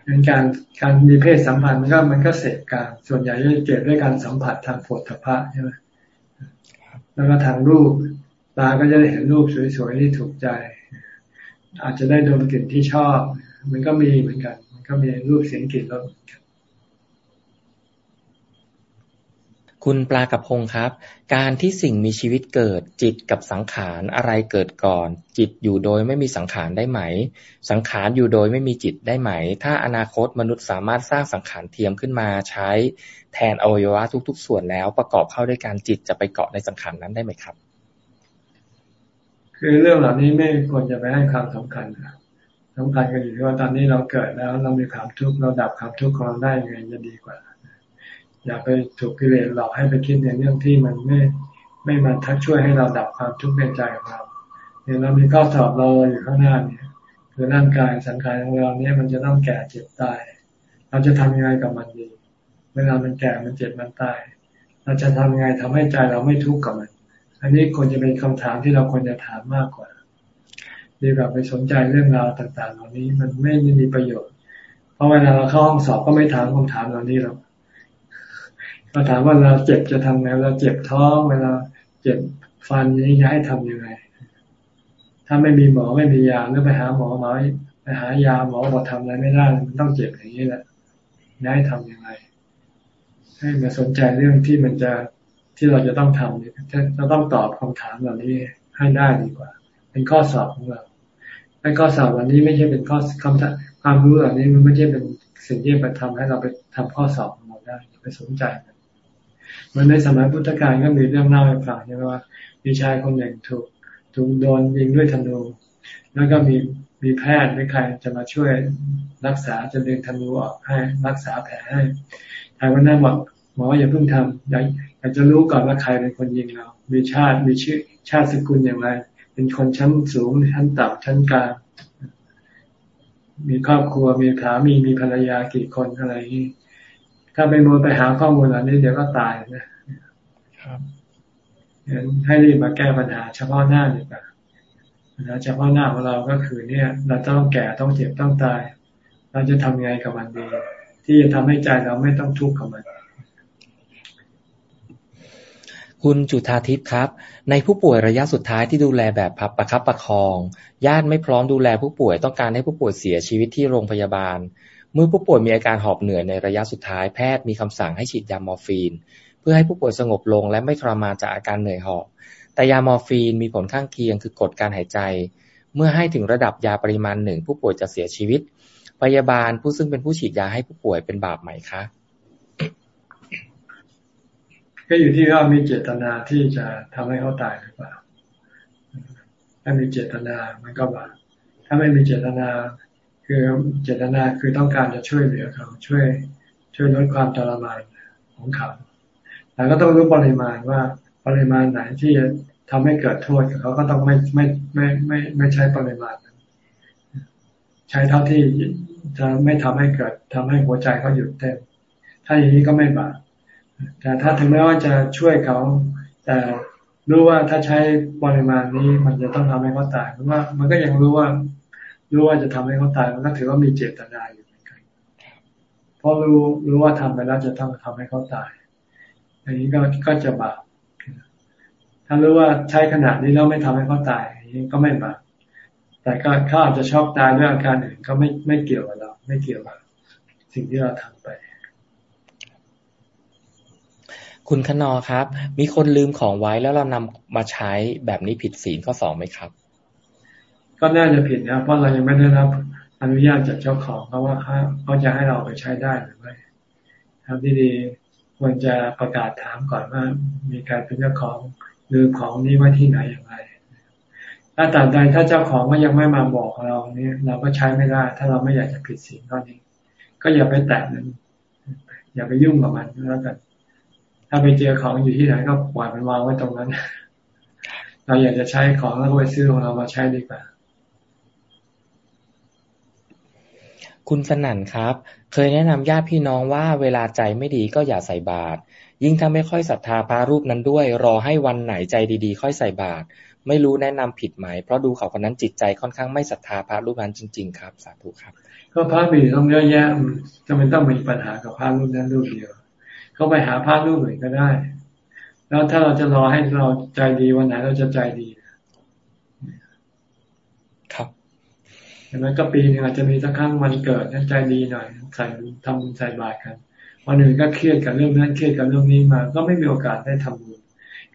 เป็นการการมีเพศสัมพันธ์มันก็มันก็เสพการส่วนใหญ่จะเกิดด้วยการสัมผัสทางผลถภะใช่ไหมแล้วก็ทางรูปตาก็จะได้เห็นรูปสวยๆที่ถูกใจ อาจจะได้ดมกลิ่นที่ชอบ มันก็มีเหมือนกัน มันก็มีรูปเสียงกลิ่นรส คุณปลากับพงครับ การที่สิ่งมีชีวิตเกิดจิตกับสังขารอะไรเกิดก่อน จิตอยู่โดยไม่มีสังขารได้ไหม สังขารอยู่โดยไม่มีจิตได้ไหม ถ้าอนาคตมนุษย์สามารถสร้างสังขารเทียมขึ้นมาใช้แทนอวัยวะทุก ๆ ส่วนแล้วประกอบเข้าด้วยการจิตจะไปเกาะในสังขารนั้นได้ไหมครับ คือเรื่องเหล่านี้ไม่ควรจะไปให้ความสำคัญสำคัญก็อยู่ที่ว่าตอนนี้เราเกิดแล้วเรามีความทุกข์เราดับความทุกข์ของเราได้ยังไงจะดีกว่า อย่าไปถูกกิเลสหลอกให้ไปคิดในเรื่องที่มันไม่ไม่มาทักช่วยให้เราดับความทุกข์ในใจของเราเนี่ยเรามีข้อสอบเราอยู่ข้างหน้าเนี่ยคือร่างกายสังขารของเราเนี่ยมันจะต้องแก่เจ็บตาย เราจะทำยังไงกับมันดี เวลามันแก่มันเจ็บมันตาย เราจะทำยังไงทำให้ใจเราไม่ทุกข์กับมัน อันนี้ควรจะเป็นคำถามที่เราควรจะถามมากกว่า ดีกว่าไปสนใจเรื่องราวต่าง ๆ เหล่านี้มันไม่มีประโยชน์ เพราะเวลาเราเข้าห้องสอบก็ไม่ถามคำถามเหล่านี้หรอกาถามว่าเราเจ็บจะทำไงเราเจ็บท้องเวลาเจ็บฟันนี้จะให้ทํำยังไง ถ้าไม่มีหมอไม่มียาหรือไปหาหมอหมอไปหายาหมอบอกทำอะไรไม่ได้มันต้องเจ็บอย่างนี้แหละจะให้ทำยังไง ให้มาสนใจเรื่องที่มันจะที่เราจะต้องทำเนี่ยจะต้องตอบคำถามเหล่านี้ให้ได้ดีกว่า เป็นข้อสอบของเราไอ้ข้อสอบวันนี้ไม่ใช่เป็นข้อคำถามความรู้เหล่านี้มันไม่ใช่เป็นสิ่งที่ไปทำให้เราไปทำข้อสอบของเราได้ไปสนใจม มันในสมัยพุทธกาลก็มีเรื่องเล่าให้ฟังใช่ไหมว่ามีชายคนหนึ่งถูกถูกโดนยิงด้วยธนู แล้วก็มีมีแพทย์ไม่ใครจะมาช่วยรักษาจะดึงธนูออกให้รักษาแผลให้ทายวันนั้นบอกหมออย่าเพิ่งทำอยากอยากจะรู้ก่อนว่าใครเป็นคนยิงเรา มีชาติมีชื่อชาติสกุลอย่างไร เป็นคนชั้นสูงชั้นต่ำชั้นกลางมีครอบครัวมีสามีมีภรรยากี่คนอะไรนี้ ถ้าไปมัวไปหาข้อมูลเหล่านี้เดี๋ยวก็ตายนะครับให้รีบมาแก้ปัญหาเฉพาะหน้าดีกว่าปัญหาเฉพาะหน้าของเราก็คือ เนี่ย เราต้องแก่ต้องเจ็บต้องตาย เราจะทำยังไงกับมันดี ที่จะทำให้ใจเราไม่ต้องทุกข์กับมันคุณจุธาทิพย์ครับ ในผู้ป่วยระยะสุดท้ายที่ดูแลแบบพับประคับประคอง ญาติไม่พร้อมดูแลผู้ป่วยต้องการให้ผู้ป่วยเสียชีวิตที่โรงพยาบาล เมื่อผู้ป่วยมีอาการหอบเหนื่อยในระยะสุดท้ายแพทย์มีคำสั่งให้ฉีดยามอร์ฟีน เพื่อให้ผู้ป่วยสงบลงและไม่ทรมานจากอาการเหนื่อยหอบ แต่ยามอร์ฟีนมีผลข้างเคียงคือกดการหายใจ เมื่อให้ถึงระดับยาปริมาณหนึ่งผู้ป่วยจะเสียชีวิต พยาบาลผู้ซึ่งเป็นผู้ฉีดยาให้ผู้ป่วยเป็นบาปไหมคะก็อยู่ที่ว่ามีเจตนาที่จะทำให้เขาตายหรือเปล่า ถ้ามีเจตนามันก็บาป ถ้าไม่มีเจตนา คือเจตนาคือต้องการจะช่วยเหลือเขาช่วย ช่วยลดความทรมานของเขาแต่ก็ต้องรู้ปริมาณว่าปริมาณไหนที่จะทำให้เกิดโทษเขาก็ต้องไม่ไม่ไม่ไม่ไม่ใช้ปริมาณนั้นใช้เท่าที่จะไม่ทำให้เกิดทำให้หัวใจเขาหยุดเต้นถ้าอย่างนี้ก็ไม่บาปแต่ถ้าถึงแม้ว่าจะช่วยเขา แต่รู้ว่าถ้าใช้ปริมาณนี้มันจะต้องทำให้เขาตายเพราะว่ามันก็ยังรู้ว่า รู้ว่าจะทำให้เขาตายมันก็ถือว่ามีเจตนาอยู่เหมือนกันเพราะรู้รู้ว่าทำไปแล้วจะต้องทำให้เขาตายอันนี้ก็ก็จะบาปถ้ารู้ว่าใช้ขนาดนี้แล้วไม่ทำให้เขาตายอันนี้ก็ไม่บาปแต่ก็เขาอาจจะชอกตายด้วยอาการอื่นก็ไม่ไม่เกี่ยวกับเรา ไม่เกี่ยวกับสิ่งที่เราทำไป คุณคนอครับ มีคนลืมของไว้แล้วเรานำมาใช้แบบนี้ผิดศีลข้อสองไหมครับ ก็น่าจะผิดนะเพราะเรายังไม่ได้รับอนุญาตจากเจ้าของเขาว่าเขาจะให้เราไปใช้ได้หรือไม่ทำที่ดีควรจะประกาศถามก่อนว่า มีการเป็นเจ้าของลืมของนี้ไว้ที่ไหนอย่างไร ถ้าตราบใดถ้าเจ้าของก็ยังไม่มาบอกเราเนี่ยเราก็ใช้ไม่ได้ ถ้าเราไม่อยากจะผิดศีลข้อนี้ ก็อย่าไปแตะมันอย่าไปยุ่งกับมันแล้วกัน ถ้าไปเจอของอยู่ที่ไหนก็ปล่อยมันวางไว้ตรงนั้น เราอยากจะใช้ของแล้วไปซื้อของเรามาใช้ดีกว่า คุณสนั่นครับ เคยแนะนำญาติพี่น้องว่าเวลาใจไม่ดีก็อย่าใส่บาตรยิ่งถ้าไม่ค่อยศรัทธาพระรูปนั้นด้วย รอให้วันไหนใจดีๆ ค่อยใส่บาตรไม่รู้แนะนำผิดไหม เพราะดูเขาคนนั้นจิตใจค่อนข้างไม่ศรัทธาพระรูปนั้นจริง ๆ ครับ สาธุครับ ก็พระมีต้องเยอะแยะจะไม่ต้องมีปัญหากับพระรูปนั้นรูปเดียว เขาไปหาพระรูปอื่นก็ได้ แล้วถ้าเราจะรอให้เราใจดีวันไหนเราจะใจดีครับ เห็นไหมก็ปีนึงอาจจะมีสักครั้งวันเกิดนั้นใจดีหน่อยใส่ทำใส่บาตรกันวันหนึ่งก็เครียดกับเรื่องนั้นเครียดกับเรื่องนี้มา ก็ไม่มีโอกาสได้ทำบุญ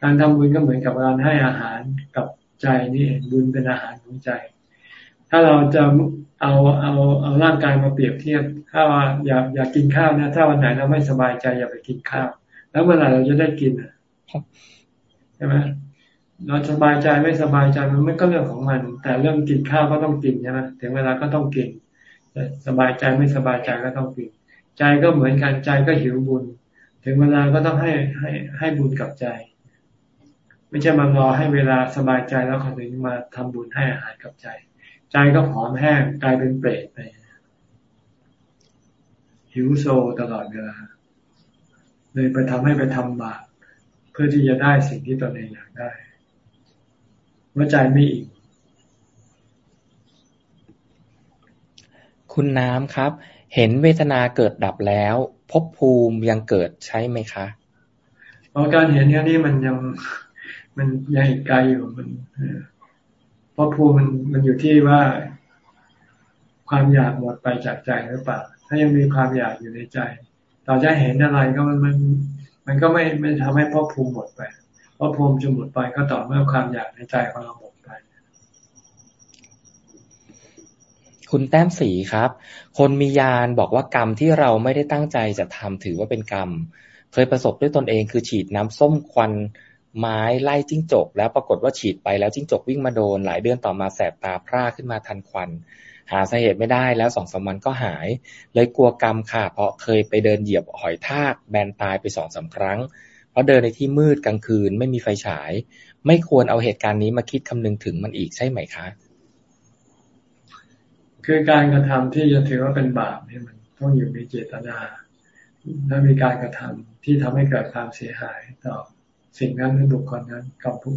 การทำบุญก็เหมือนกับการให้อาหารกับใจนี่เองบุญเป็นอาหารของใจ ถ้าเราจะเอาเอาเอาร่างกายมาเปรียบเทียบ ถ้าว่าอยากอยากกินข้าวนะ ถ้าวันไหนเราไม่สบายใจอย่าไปกินข้าว แล้วเมื่อไหร่เราจะได้กินใช่ไหม เราสบายใจไม่สบายใจมันไม่ก็เรื่องของมัน แต่เรื่องกินข้าวก็ต้องกินใช่ไหมถึงเวลาก็ต้องกินสบายใจไม่สบายใจก็ต้องกิน ใจก็เหมือนกันใจก็หิวบุญ ถึงเวลาก็ต้องให้ให้ให้บุญกับใจ ไม่ใช่มารอให้เวลาสบายใจแล้วเขาถึงมาทำบุญให้อาหารกับใจ ใจก็หอมแห้งกลายเป็นเปรตไปหิวโซตลอดเวลาเลยไปทำให้ไปทำบาปเพื่อที่จะได้สิ่งที่ตนเองอยากได้ เมื่อใจไม่อิ่มคุณน้ำครับ เห็นเวทนาเกิดดับแล้วภพภูมิยังเกิดใช่ไหมคะเพราะการเห็นเนี้ยนี่มันยังมันยังไกลอยู่มันภพภูมิมันมันอยู่ที่ว่า ความอยากหมดไปจากใจหรือเปล่าถ้ายังมีความอยากอยู่ในใจ ต่อจะเห็นอะไรก็มันมันมันก็ไม่ไม่ทำให้ภพภูมิหมดไป ภพภูมิจะหมดไปก็ต่อเมื่อความอยากในใจของเราหมดไป คุณแต้มสีครับ คนมียานบอกว่ากรรมที่เราไม่ได้ตั้งใจจะทำถือว่าเป็นกรรม เคยประสบด้วยตนเองคือฉีดน้ำส้มควันไม้ไล่จิ้งจก แล้วปรากฏว่าฉีดไปแล้วจิ้งจกวิ่งมาโดน หลายเดือนต่อมาแสบตาพร่าขึ้นมาทันควัน หาสาเหตุไม่ได้แล้วสองสามวันก็หาย เลยกลัวกรรมค่ะ เพราะเคยไปเดินเหยียบหอยทากแบนตายไปสองสาครั้ง เพราะเดินในที่มืดกลางคืนไม่มีไฟฉาย ไม่ควรเอาเหตุการณ์นี้มาคิดคำนึงถึงมันอีกใช่ไหมคะ คือการกระทำที่จะถือว่าเป็นบาปนี่มันต้องอยู่มีเจตนาและมีการกระทำที่ทำให้เกิดความเสียหายต่อสิ่งนั้นหรือบุคคลนั้นกับผู้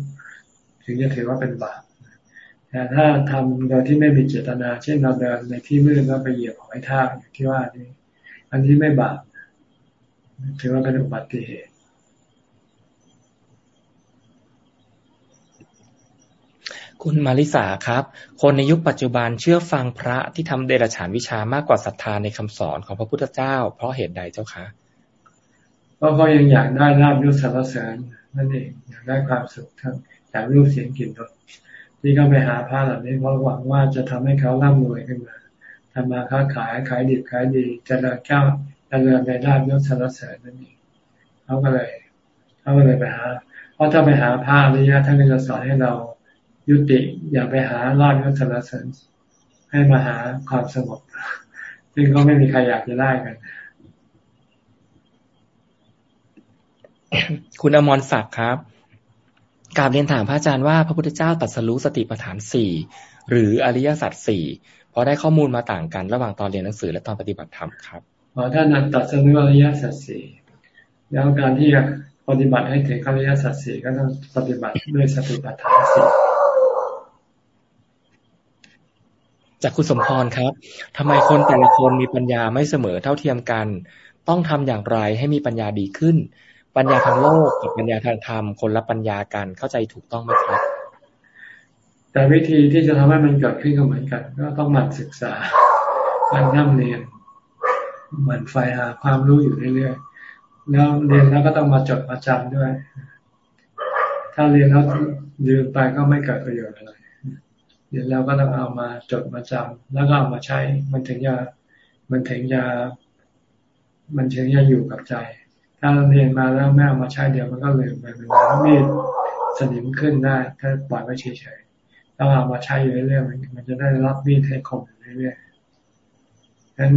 ถึงจะถือว่าเป็นบาปแต่ถ้าทำโดยที่ไม่มีเจตนา เช่นเราเดินในที่มืดแล้วไปเหยียบหอยทากอย่างที่ว่านี่อันนี้ไม่บาปถือว่าเป็นอุบัติเหตุ คุณมาริสาครับ คนในยุคปัจจุบันเชื่อฟังพระที่ทำเดรัจฉานวิชามากกว่าศรัทธาในคำสอนของพระพุทธเจ้า เพราะเหตุใดเจ้าคะเพราะเขายังอยากได้ลาบยศสารเสริญนั่นเองอยากได้ความสุขทั้งจากรูปเสียงกลิ่นรสที่เขาไปหาพระเหล่านี้เพราะหวังว่าจะทำให้เขาร่ำรวยขึ้นมาทำมาค้าขายขายดีขายดีจะเดินก้าวจะเดินในลาบยศสารเสริญนั่นเองเขาก็เลยเขาก็เลยไปหา เพราะถ้าไปหาพระอริยะท่านก็จะสอนให้เรา ยุติอย่าไปหาลาบยศสารเสริญให้มาหาความสงบซึ่งก็ไม่มีใครอยากจะได้กัน คุณอมรศักดิ์ครับกราบเรียนถามพระอาจารย์ว่าพระพุทธเจ้าตรัสรู้สติปัฏฐานสี่หรืออริยสัจสี่เพราะได้ข้อมูลมาต่างกันระหว่างตอนเรียนหนังสือและตอนปฏิบัติธรรมครับพอท่านตรัสรู้อริยสัจสี่แล้วการที่จะปฏิบัติให้ถึงอริยสัจสี่ก็ต้องปฏิบัติด้วยสติปัฏฐานสี่ จากคุณสมพรครับทำไมคนแต่ละคนมีปัญญาไม่เสมอเท่าเทียมกัน ต้องทำอย่างไรให้มีปัญญาดีขึ้น ปัญญาทางโลกกับปัญญาทางธรรมคนละปัญญากันเข้าใจถูกต้องไหมครับ แต่วิธีที่จะทำให้มันเกิดขึ้นก็เหมือนกัน ก็ต้องหมั่นศึกษาหมั่นนั่งเรียนหมั่นไฟหาความรู้อยู่เรื่อยๆแล้วเรียนแล้วก็ต้องมาจดมาจำด้วย ถ้าเรียนแล้วลืมไปก็ไม่เกิดประโยชน์อะไร เรียนแล้วก็ต้องเอามาจดมาจำแล้วก็เอามาใช้ มันถึงจะมันถึงจะมันถึงจะอยู่กับใจ ถ้าเราเรียนมาแล้วแม่เอามาใช้เดี๋ยวมันก็ลืมไปเป็นมีดสนิมขึ้นได้ ถ้าปล่อยไว้เฉยๆต้องเอามาใช้อยู่เรื่อยๆมันจะได้รับมีดให้คมอยู่เรื่อยๆฉะนั้น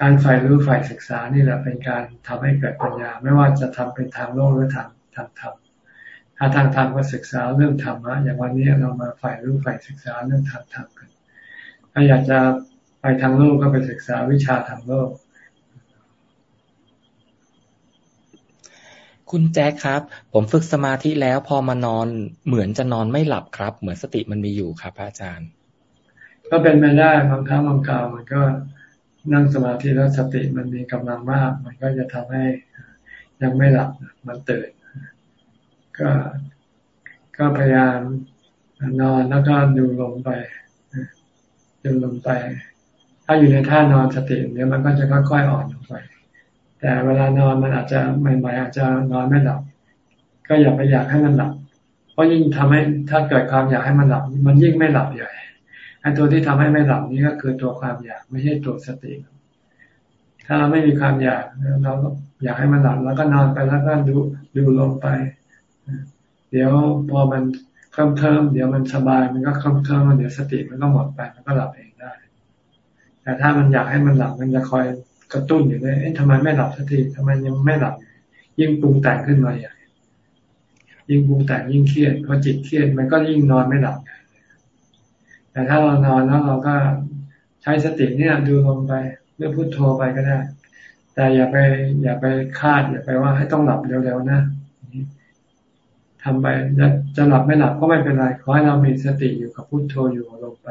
การฝ่ายรู้ฝ่ายศึกษานี่แหละเป็นการทำให้เกิดปัญญา ไม่ว่าจะทำเป็นทางโลกหรือทางทางธรรม ถ้าทางธรรมก็ศึกษาเรื่องธรรมะอย่างวันนี้เรามาฝ่ายรู้ฝ่ายศึกษาเรื่องทางธรรมกัน ถ้าอยากจะไปทางโลกก็ไปศึกษาวิชาทางโลก คุณแจ๊คครับ ผมฝึกสมาธิแล้วพอมานอนเหมือนจะนอนไม่หลับครับ เหมือนสติมันมีอยู่ครับอาจารย์ ก็เป็นไปได้บางครั้งบางคราวมันก็นั่งสมาธิแล้วสติมันมีกำลังมาก มันก็จะทำให้ยังไม่หลับมันตื่น ก็ก็พยายามนอนแล้วก็ดูลงไปดูลงไป ถ้าอยู่ในท่านอนสติเนี่ยมันก็จะค่อยๆอ่อนลงไป แต่เวลานอนมันอาจจะใหม่ๆอาจจะนอนไม่หลับ ก็อย่าไปอยากให้มันหลับ เพราะยิ่งทำให้ถ้าเกิดความอยากให้มันหลับ มันยิ่งไม่หลับใหญ่ไอ้ตัวที่ทำให้ไม่หลับนี่ก็คือตัวความอยากไม่ใช่ตัวสติ ถ้าเราไม่มีความอยากเราอยากให้มันหลับแล้วก็นอนไปแล้วก็ดูดูลงไป เดี๋ยวพอมันเคลิ้มเคลิมเดี๋ยวมันสบายมันก็เคลิ้มเคลิมเดี๋ยวสติมันก็หมดไปมันก็หลับเองได้ แต่ถ้ามันอยากให้มันหลับมันจะคอยกระตุ้นอยู่เลยเอ๊ะทำไมไม่หลับสักทีทำไมยังไม่หลับ ยิ่งปรุงแต่งขึ้นมาใหญ่ยิ่งปรุงแต่งยิ่งเครียดพอจิตเครียดมันก็ยิ่งนอนไม่หลับแต่ถ้าเรานอนแล้วเราก็ใช้สติเนี่ยดูลงไปเรื่องพุทโธไปก็ได้ แต่อย่าไปอย่าไปคาดอย่าไปว่าให้ต้องหลับเร็วๆนะ ทำไปจะหลับไม่หลับก็ไม่เป็นไร ขอให้เรามีสติอยู่กับพุโทโธอยู่ลงไป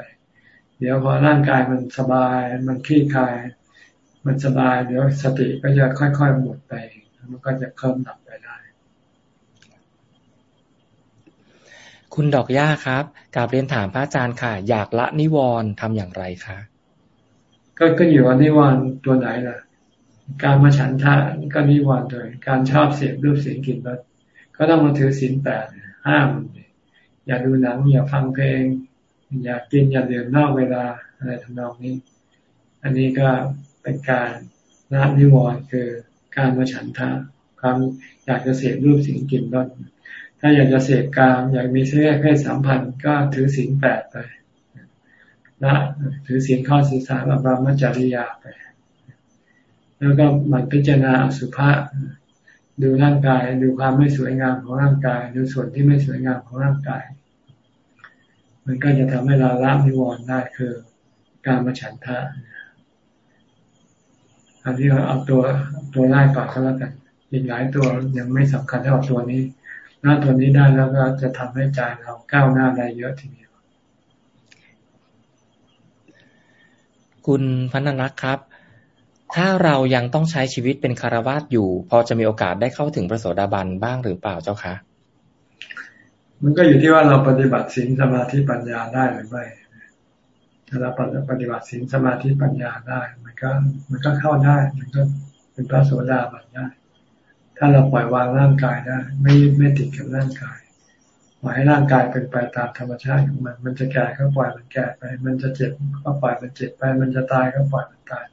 เดี๋ยวพอร่างกายมันสบาย มันคลี่คลาย มันสบาย เดี๋ยวสติก็จะค่อยๆหมดไป มันก็จะเพิ่มหลับไปได้ คุณดอกย่าครับกาบเรียนถามพระอาจารย์ค่ะ อยากละนิวรณ์ทำอย่างไรคะก็ขึ้นอยู่ว่านิวรณ์ตัวไหนล่ะ การมาฉันทะก็นิวรณ์โดยการชอบเสียงรูปเสียงกลิ่นรส ก็ต้องมาถือศีลแปดห้ามอย่าดูหนัง อย่าฟังเพลง อย่ากินอย่าดื่มนอกเวลาอะไรทำนองนี้ อันนี้ก็เป็นการละนิวรณ์คือการมาฉันทะความอยากจะเสพรูปสิ่งกินรสถ้าอยากจะเสพกามอยากมีเสื้อเพศสัมพันธ์ก็ถือศีลแปดไปละถือศีลข้อศีลสามอบรมจริยาไป แล้วก็มันพิจารณาอสุภะ ดูร่างกาย ดูความไม่สวยงามของร่างกาย ดูส่วนที่ไม่สวยงามของร่างกาย มันก็จะทำให้เราละนิวรณ์ได้คือการมาฉันทะอันนี้เราเอาตัวตัวแรกก่อนก็แล้วกันอีกหลายตัวยังไม่สำคัญเท่าตัวนี้หน้าตัวนี้ได้แล้วก็จะทำให้ใจเราก้าวหน้าได้เยอะทีเดียว คุณพันนักครับ ถ้าเรายังต้องใช้ชีวิตเป็นคารวาสอยู่ พอจะมีโอกาสได้เข้าถึงพระโสดาบันบ้างหรือเปล่าเจ้าคะมันก็อยู่ที่ว่าเราปฏิบัติศีลสมาธิปัญญาได้หรือไม่ถ้าเราปฏิบัติศีลสมาธิปัญญาได้ มันก็ มันก็เข้าได้ มันก็เป็นพระโสดาบันได้ ถ้าเราปล่อยวางร่างกายได้ ไม่ไม่ติดกับร่างกายปล่อยให้ร่างกายเป็นไปตามธรรมชาติของมัน มันจะแก่ก็ปล่อยมันแก่ไป มันจะเจ็บก็ปล่อยมันเจ็บไป มันจะตายก็ปล่อยมันตาย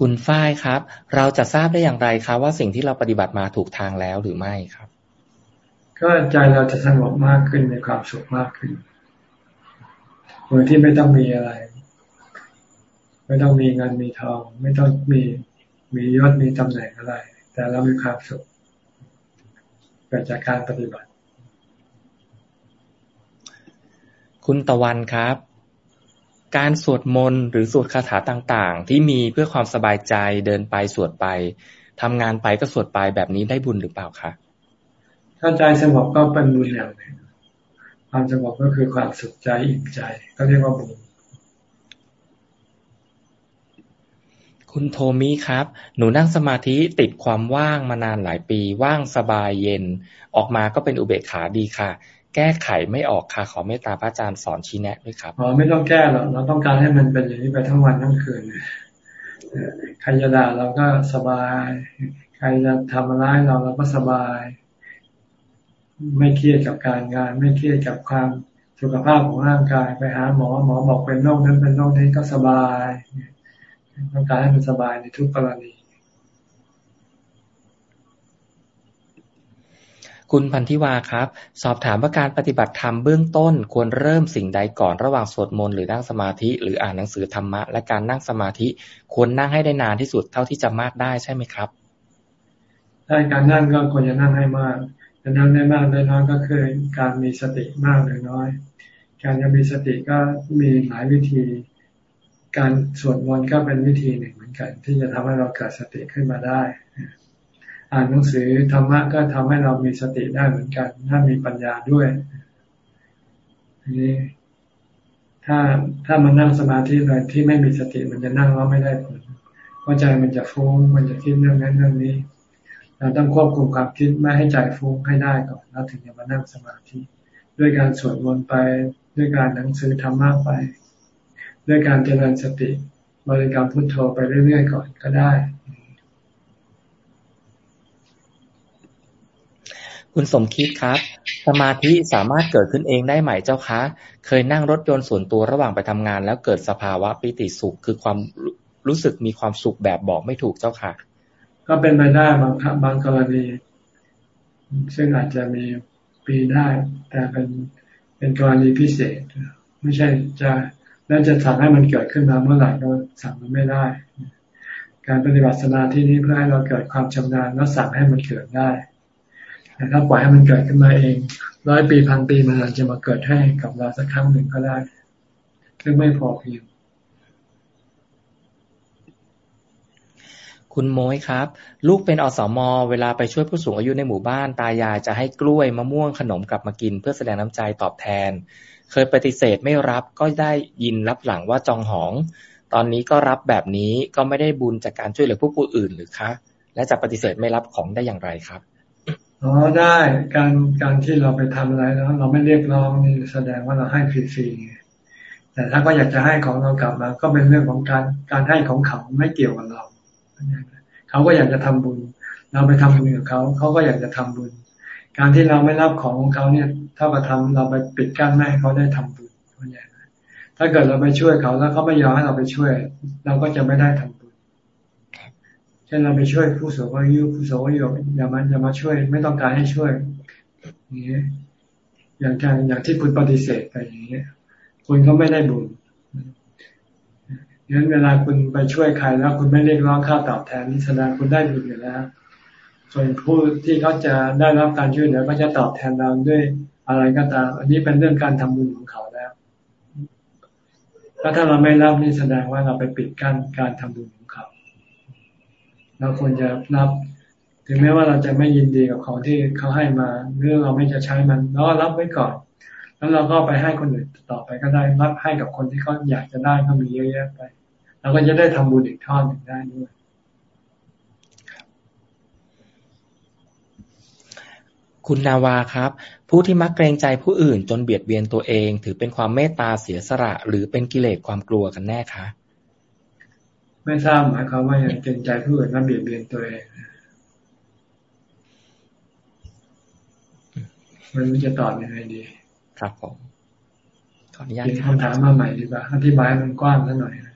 คุณฝ้ายครับ เราจะทราบได้อย่างไรครับ ว่าสิ่งที่เราปฏิบัติมาถูกทางแล้วหรือไม่ครับ ก็ใจเราจะสงบมากขึ้นมีความสุขมากขึ้นโดยที่ไม่ต้องมีอะไร ไม่ต้องมีเงินมีทอง ไม่ต้องมีมียศมีตำแหน่งอะไร แต่เรามีความสุขเกิดจากการปฏิบัติ คุณตะวันครับ การสวดมนต์หรือสวดคาถาต่างๆ ที่มีเพื่อความสบายใจเดินไปสวดไปทำงานไปก็สวดไปแบบนี้ได้บุญหรือเปล่าคะถ้าใจสงบก็เป็นบุญอย่างหนึ่งความสงบก็คือความสุขใจอิ่มใจ ก็เรียกว่าบุญคุณโทมิครับ หนูนั่งสมาธิติดความว่างมานานหลายปี ว่างสบายเย็น ออกมาก็เป็นอุเบกขาดีค่ะ แก้ไขไม่ออกค่ะ ขอเมตตาพระอาจารย์สอนชี้แนะด้วยครับอ๋อไม่ต้องแก้หรอกเราต้องการให้มันเป็นอย่างนี้ไปทั้งวันทั้งคืนใครจะด่าเราก็สบาย ใครจะทำร้ายเราเราก็สบาย ไม่เครียดกับการงาน ไม่เครียดกับความสุขภาพของร่างกายไปหาหมอหมอบอกเป็นโรคนั้นเป็นโรคนี้ก็สบายต้องการให้มันสบายในทุกกรณี คุณพันธิวาครับ สอบถามว่าการปฏิบัติธรรมเบื้องต้นควรเริ่มสิ่งใดก่อนระหว่างสวดมนต์หรือนั่งสมาธิ หรืออ่านหนังสือธรรมะ และการนั่งสมาธิควรนั่งให้ได้นานที่สุดเท่าที่จะมากได้ใช่ไหมครับใช่การนั่งก็ควรจะนั่งให้มากจะนั่งได้มากได้น้อยก็คือการมีสติมากหรือน้อย การจะมีสติก็มีหลายวิธี การสวดมนต์ก็เป็นวิธีหนึ่งเหมือนกัน ที่จะทำให้เราเกิดสติขึ้นมาได้ อ่านหนังสือธรรมะก็ทำให้เรามีสติได้เหมือนกัน ถ้ามีปัญญาด้วยนี้ถ้าถ้ามันนั่งสมาธิเลยที่ไม่มีสติมันจะนั่งแล้วไม่ได้ผลเพราะใจมันจะฟุ้งมันจะคิดเรื่องนั้นเรื่องนี้ เราต้องควบคุมความคิดไม่ให้ใจฟุ้งให้ได้ก่อนแล้วถึงจะมานั่งสมาธิ ด้วยการสวดมนต์ไปด้วยการหนังสือธรรมะไป ด้วยการเจริญสติ บริกรรมพุทโธไปเรื่อยๆก่อนก็ได้ คุณสมคิดครับ สมาธิสามารถเกิดขึ้นเองได้ไหมเจ้าคะ เคยนั่งรถยนต์ส่วนตัวระหว่างไปทำงาน แล้วเกิดสภาวะปิติสุข คือความรู้สึกมีความสุขแบบบอกไม่ถูกเจ้าค่ะ ก็เป็นไปได้บางบางกรณี ซึ่งอาจจะมีปีได้ แต่เป็นเป็นกรณีพิเศษ ไม่ใช่จะแล้วจะสั่งให้มันเกิดขึ้นมาเมื่อไหร่ก็สั่งมันไม่ได้ การปฏิบัติสมาธินี้เพื่อให้เราเกิดความชำนาญแล้วสั่งให้มันเกิดได้ แต่ถ้าปล่อยให้มันเกิดขึ้นมาเองร้อยปีพันปีมันอาจจะมาเกิดให้กับเราสักครั้งหนึ่งก็ได้ซึ่งไม่พอเพียงคุณโม้ยครับ ลูกเป็นอสมเวลาไปช่วยผู้สูงอายุในหมู่บ้านตายายจะให้กล้วยมะม่วงขนมกลับมากิน เพื่อแสดงน้ำใจตอบแทน เคยปฏิเสธไม่รับก็ได้ยินรับหลังว่าจองหอง ตอนนี้ก็รับแบบนี้ก็ไม่ได้บุญจากการช่วยเหลือผู้ผู้อื่นหรือคะ และจะปฏิเสธไม่รับของได้อย่างไรครับ อ๋อได้การการที่เราไปทำอะไรแล้ว เราไม่เรียกร้องนี่แสดงว่าเราให้ฟรีๆแต่ถ้าก็อยากจะให้ของเรากลับมา ก็เป็นเรื่องของการการให้ของเขาไม่เกี่ยวกับเรา เขาก็อยากจะทำบุญ เราไปทำบุญกับเขา เขาก็อยากจะทำบุญ การที่เราไม่รับของของเขาเนี่ยเท่ากับทำเราไปปิดกั้นไม่ให้เขาได้ทำบุญคนใหญ่ถ้าเกิดเราไปช่วยเขาแล้วเขาไม่ยอมให้เราไปช่วย เราก็จะไม่ได้ทำบุญเช่นเราไปช่วยผู้สูงอายุผู้สูงอายุอย่ามาอย่ามาช่วย ไม่ต้องการให้ช่วยอย่างนี้อย่างการอย่างที่คุณปฏิเสธไปอย่างนี้คุณก็ไม่ได้บุญงั้นเวลาคุณไปช่วยใครแล้วคุณไม่เรียกร้องค่าตอบแทนนี่แสดงคุณได้บุญอยู่แล้ว ส่วนผู้ที่เขาจะได้รับการช่วยเหลือก็จะตอบแทนเราด้วยอะไรก็ตาม อันนี้เป็นเรื่องการทำบุญของเขาแล้วถ้าถ้าเราไม่รับนี่แสดงว่าเราไปปิดกั้นการทำบุญ เราควรจะรับ ถึงแม้ว่าเราจะไม่ยินดีกับของที่เขาให้มาหรือเราไม่จะใช้มันเราก็รับไว้ก่อน แล้วเราก็ไปให้คนอื่นต่อไปก็ได้รับให้กับคนที่เขาอยากจะได้ก็มีเยอะแยะไปเราก็จะได้ทำบุญอีกทอดหนึ่งได้ด้วยคุณนาวาครับ ผู้ที่มักเกรงใจผู้อื่นจนเบียดเบียนตัวเอง ถือเป็นความเมตตาเสียสละหรือเป็นกิเลสความกลัวกันแน่คะ ไม่ทราบหมายความว่ายังเกรงใจผู้อื่นแล้วเบียดเบียนตัวเองมันจะตอบยังไงดี ครับผมขออนุญาตคำถามมาใหม่ดีกว่าอธิบายมันกว้างซะหน่อยนะ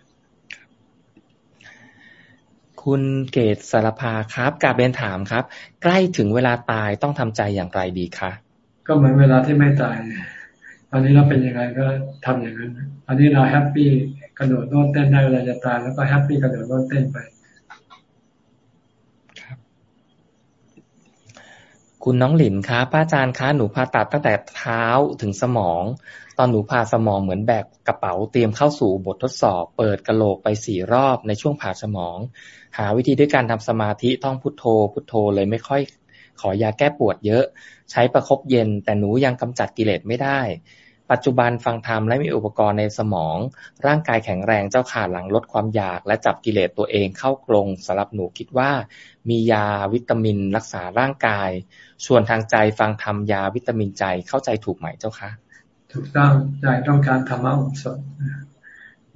คุณเกตสารภาครับกราบเรียนถามครับ ใกล้ถึงเวลาตายต้องทำใจอย่างไรดีคะก็เหมือนเวลาที่ไม่ตายตอนนี้เราเป็นยังไงก็ทำอย่างนั้น อันนี้เรา happy กระโดดโลดเต้นได้เวลาจะตายแล้วก็ happy กระโดดโลดเต้นไปคุณน้องหลินคะป้าอาจารย์คะหนูผ่าตัดตั้งแต่เท้าถึงสมอง ตอนหนูผ่าสมองเหมือนแบกกระเป๋าเตรียมเข้าสู่บททดสอบ เปิดกระโหลกไปสี่รอบในช่วงผ่าสมอง หาวิธีด้วยการทำสมาธิต้องพุทโธ พุทโธเลยไม่ค่อย ขอยาแก้ปวดเยอะ ใช้ประครบเย็น แต่หนูยังกำจัดกิเลสไม่ได้ ปัจจุบันฟังธรรมและมีอุปกรณ์ในสมอง ร่างกายแข็งแรงเจ้าขาหลังลดความอยาก และจับกิเลสตัวเองเข้ากรงสำหรับหนูคิดว่า มียาวิตามินรักษาร่างกาย ส่วนทางใจฟังธรรมยาวิตามินใจเข้าใจถูกไหมเจ้าคะถูกต้องใจต้องการธรรมะอบสด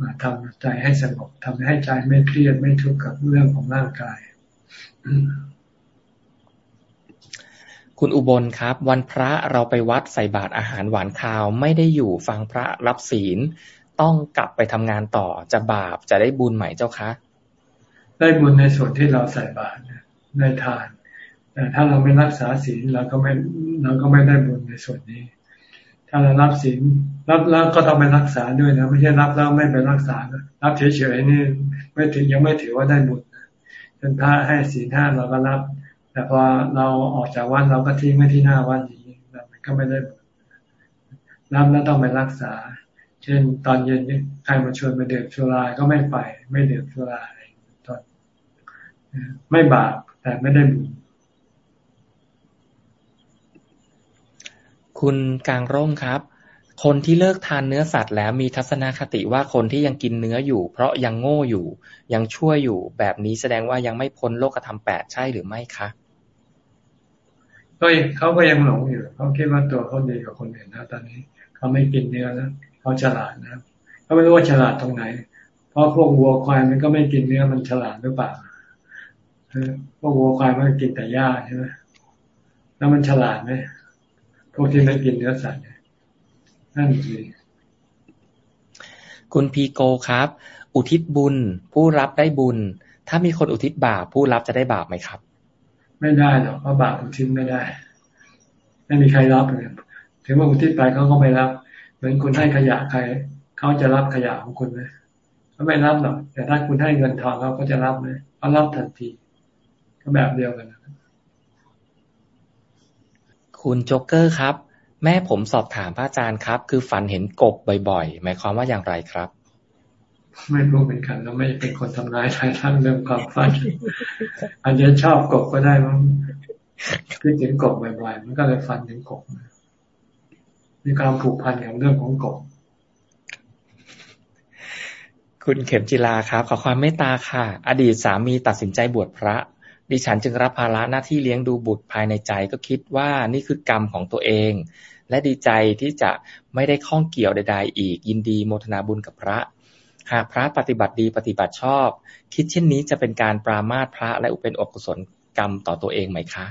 มาทำใจให้สงบทำให้ใจไม่เครียดไม่ทุกข์กับเรื่องของร่างกาย คุณอุบลครับ วันพระเราไปวัดใส่บาตรอาหารหวานคาว ไม่ได้อยู่ฟังพระรับศีล ต้องกลับไปทำงานต่อจะบาปจะได้บุญไหมเจ้าคะ ได้บุญในส่วนที่เราใส่บาตรได้ทาน แต่ถ้าเราไม่รักษาศีลเราก็ไม่เราก็ไม่ได้บุญในส่วนนี้ ถ้าเรารับศีลรับแล้วก็ต้องไปรักษาด้วยนะไม่ใช่รับแล้วไม่ไปรักษารับเฉยๆนี่ไม่ถือยังไม่ถือว่าได้บุญเป็นพระให้ศีลห้าเราก็รับ แต่พอเราออกจากวัดเราก็ทิ้งไว้ที่หน้าวัดอย่างนี้มันก็ไม่ได้บุญรับแล้วต้องไปรักษา เช่น ตอนเย็นใครมาชวนมาเดื่มสุราก็ไม่ไป ไม่เดื่มสุราอะไรตอนไม่บาปแต่ไม่ได้บุญคุณกลางร่มครับ คนที่เลิกทานเนื้อสัตว์แล้วมีทัศนคติว่าคนที่ยังกินเนื้ออยู่ เพราะยังโง่อยู่ ยังชั่วอยู่ แบบนี้แสดงว่ายังไม่พ้นโลกธรรมแปดใช่หรือไม่คะ ก็เขาก็ยังหลงอยู่เขาคิดว่าตัวเขาดีกว่าคนอื่นนะตอนนี้เขาไม่กินเนื้อนะเขาฉลาดนะเขาไม่รู้ว่าฉลาดตรงไหน เพราะพวกวัวควายมันก็ไม่กินเนื้อมันฉลาดหรือเปล่าพวกวัวควายมันกินแต่หญ้าใช่ไหมแล้วมันฉลาดไหมพวกที่ไม่กินเนื้อสัตว์นั่นสิคุณพีโกครับ อุทิศบุญ ผู้รับได้บุญ ถ้ามีคนอุทิศบาปผู้รับจะได้บาปไหมครับ ไม่ได้หรอกเพราะบาปอุทิศไม่ได้ ไม่มีใครรับเลยถึงว่าอุทิศไปเขาก็ไม่รับ เหมือนคุณให้ขยะใครเขาจะรับขยะของคุณไหมเขาไม่รับหรอก แต่ถ้าคุณให้เงินทองเขาก็จะรับไหมเขารับทันที ก็แบบเดียวกันคุณโจ๊กเกอร์ครับ แม่ผมสอบถามพระอาจารย์ครับ คือฝันเห็นกบบ่อยๆ หมายความว่าอย่างไรครับ ไม่รู้เหมือนกันเราไม่เป็นคนทำนายทายทันเรื่องความฝันอาจจะชอบกบก็ได้มั้งคิดถึงกบบ่อยๆมันก็เลยฝันถึงกบมีความผูกพันกับเรื่องของกบคุณเข็มจิลาครับ ขอความเมตตาค่ะ อดีตสามีตัดสินใจบวชพระ ดิฉันจึงรับภาระหน้าที่เลี้ยงดูบุตรภายในใจก็คิดว่านี่คือกรรมของตัวเอง และดีใจที่จะไม่ได้ข้องเกี่ยวใด ๆ อีกยินดีโมทนาบุญกับพระ หากพระปฏิบัติดีปฏิบัติชอบ คิดเช่นนี้จะเป็นการปรามาสพระและอุเป็นอกุศลกรรมต่อตัวเองไหมคะ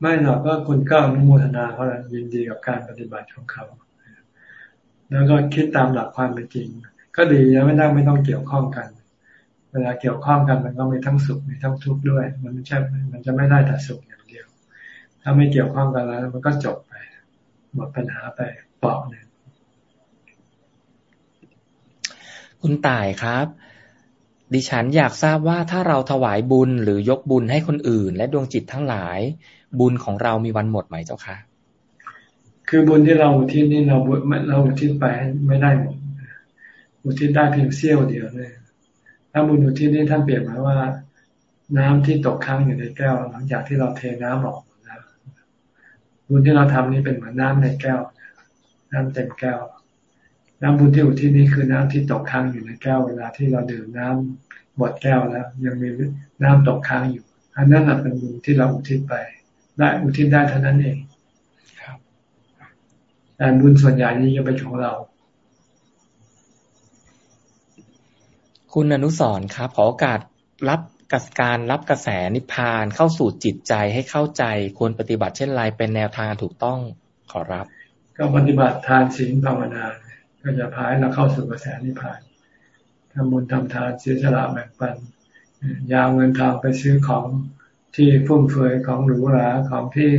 ไม่หรอกก็คุณก็อนุโมทนาเขาแหละยินดีกับการปฏิบัติของเขาแล้วก็คิดตามหลักความเป็นจริง ก็ดีแล้วไม่ต้องไม่ต้องเกี่ยวข้องกัน เวลาเกี่ยวข้องกันมันก็มีทั้งสุขมีทั้งทุกข์ด้วย มันไม่ใช่มันจะไม่ได้แต่สุขอย่างเดียว ถ้าไม่เกี่ยวข้องกันแล้ว มันก็จบไปหมดปัญหาไปเปล่าเนี่ย คุณต่ายครับ ดิฉันอยากทราบว่าถ้าเราถวายบุญหรือยกบุญให้คนอื่น และดวงจิตทั้งหลาย บุญของเรามีวันหมดไหมเจ้าคะคือบุญที่เราอุทิศนี่เราบุญเราอุทิศไปไม่ได้หมดอุทิศได้เพียงเสี้ยวเดียวเลยถ้าบุญอุทิศนี่ท่านเปรียบหมายว่า น้ำที่ตกค้างอยู่ในแก้ว หลังจากที่เราเทน้ำออกนะบุญที่เราทำนี่เป็นเหมือนน้ำในแก้ว น้ำเต็มแก้ว น้ำบุญที่อุทิศนี่คือน้ำที่ตกค้างอยู่ในแก้วเวลาที่เราดื่มน้ำหมดแก้วแล้ว ยังมีน้ำตกค้างอยู่ อันนั้นเป็นบุญที่เราอุทิศไป ได้อุทิศได้เท่านั้นเองแต่บุญส่วนใหญ่นี้จะเป็นของเรา คุณอนุสรครับ ขอโอกาสรับกสการรับกระแสนิพพานเข้าสู่จิตใจให้เข้าใจควรปฏิบัติเช่นไรเป็นแนวทางถูกต้องขอรับ ก็ปฏิบัติทานศีลภาวนา ก็จะพาให้เราเข้าสู่กระแสนิพพานทำบุญทำทานเสียสละแบ่งปันยาวเงินทองไปซื้อของที่ฟุ่มเฟือยของหรูหราของที่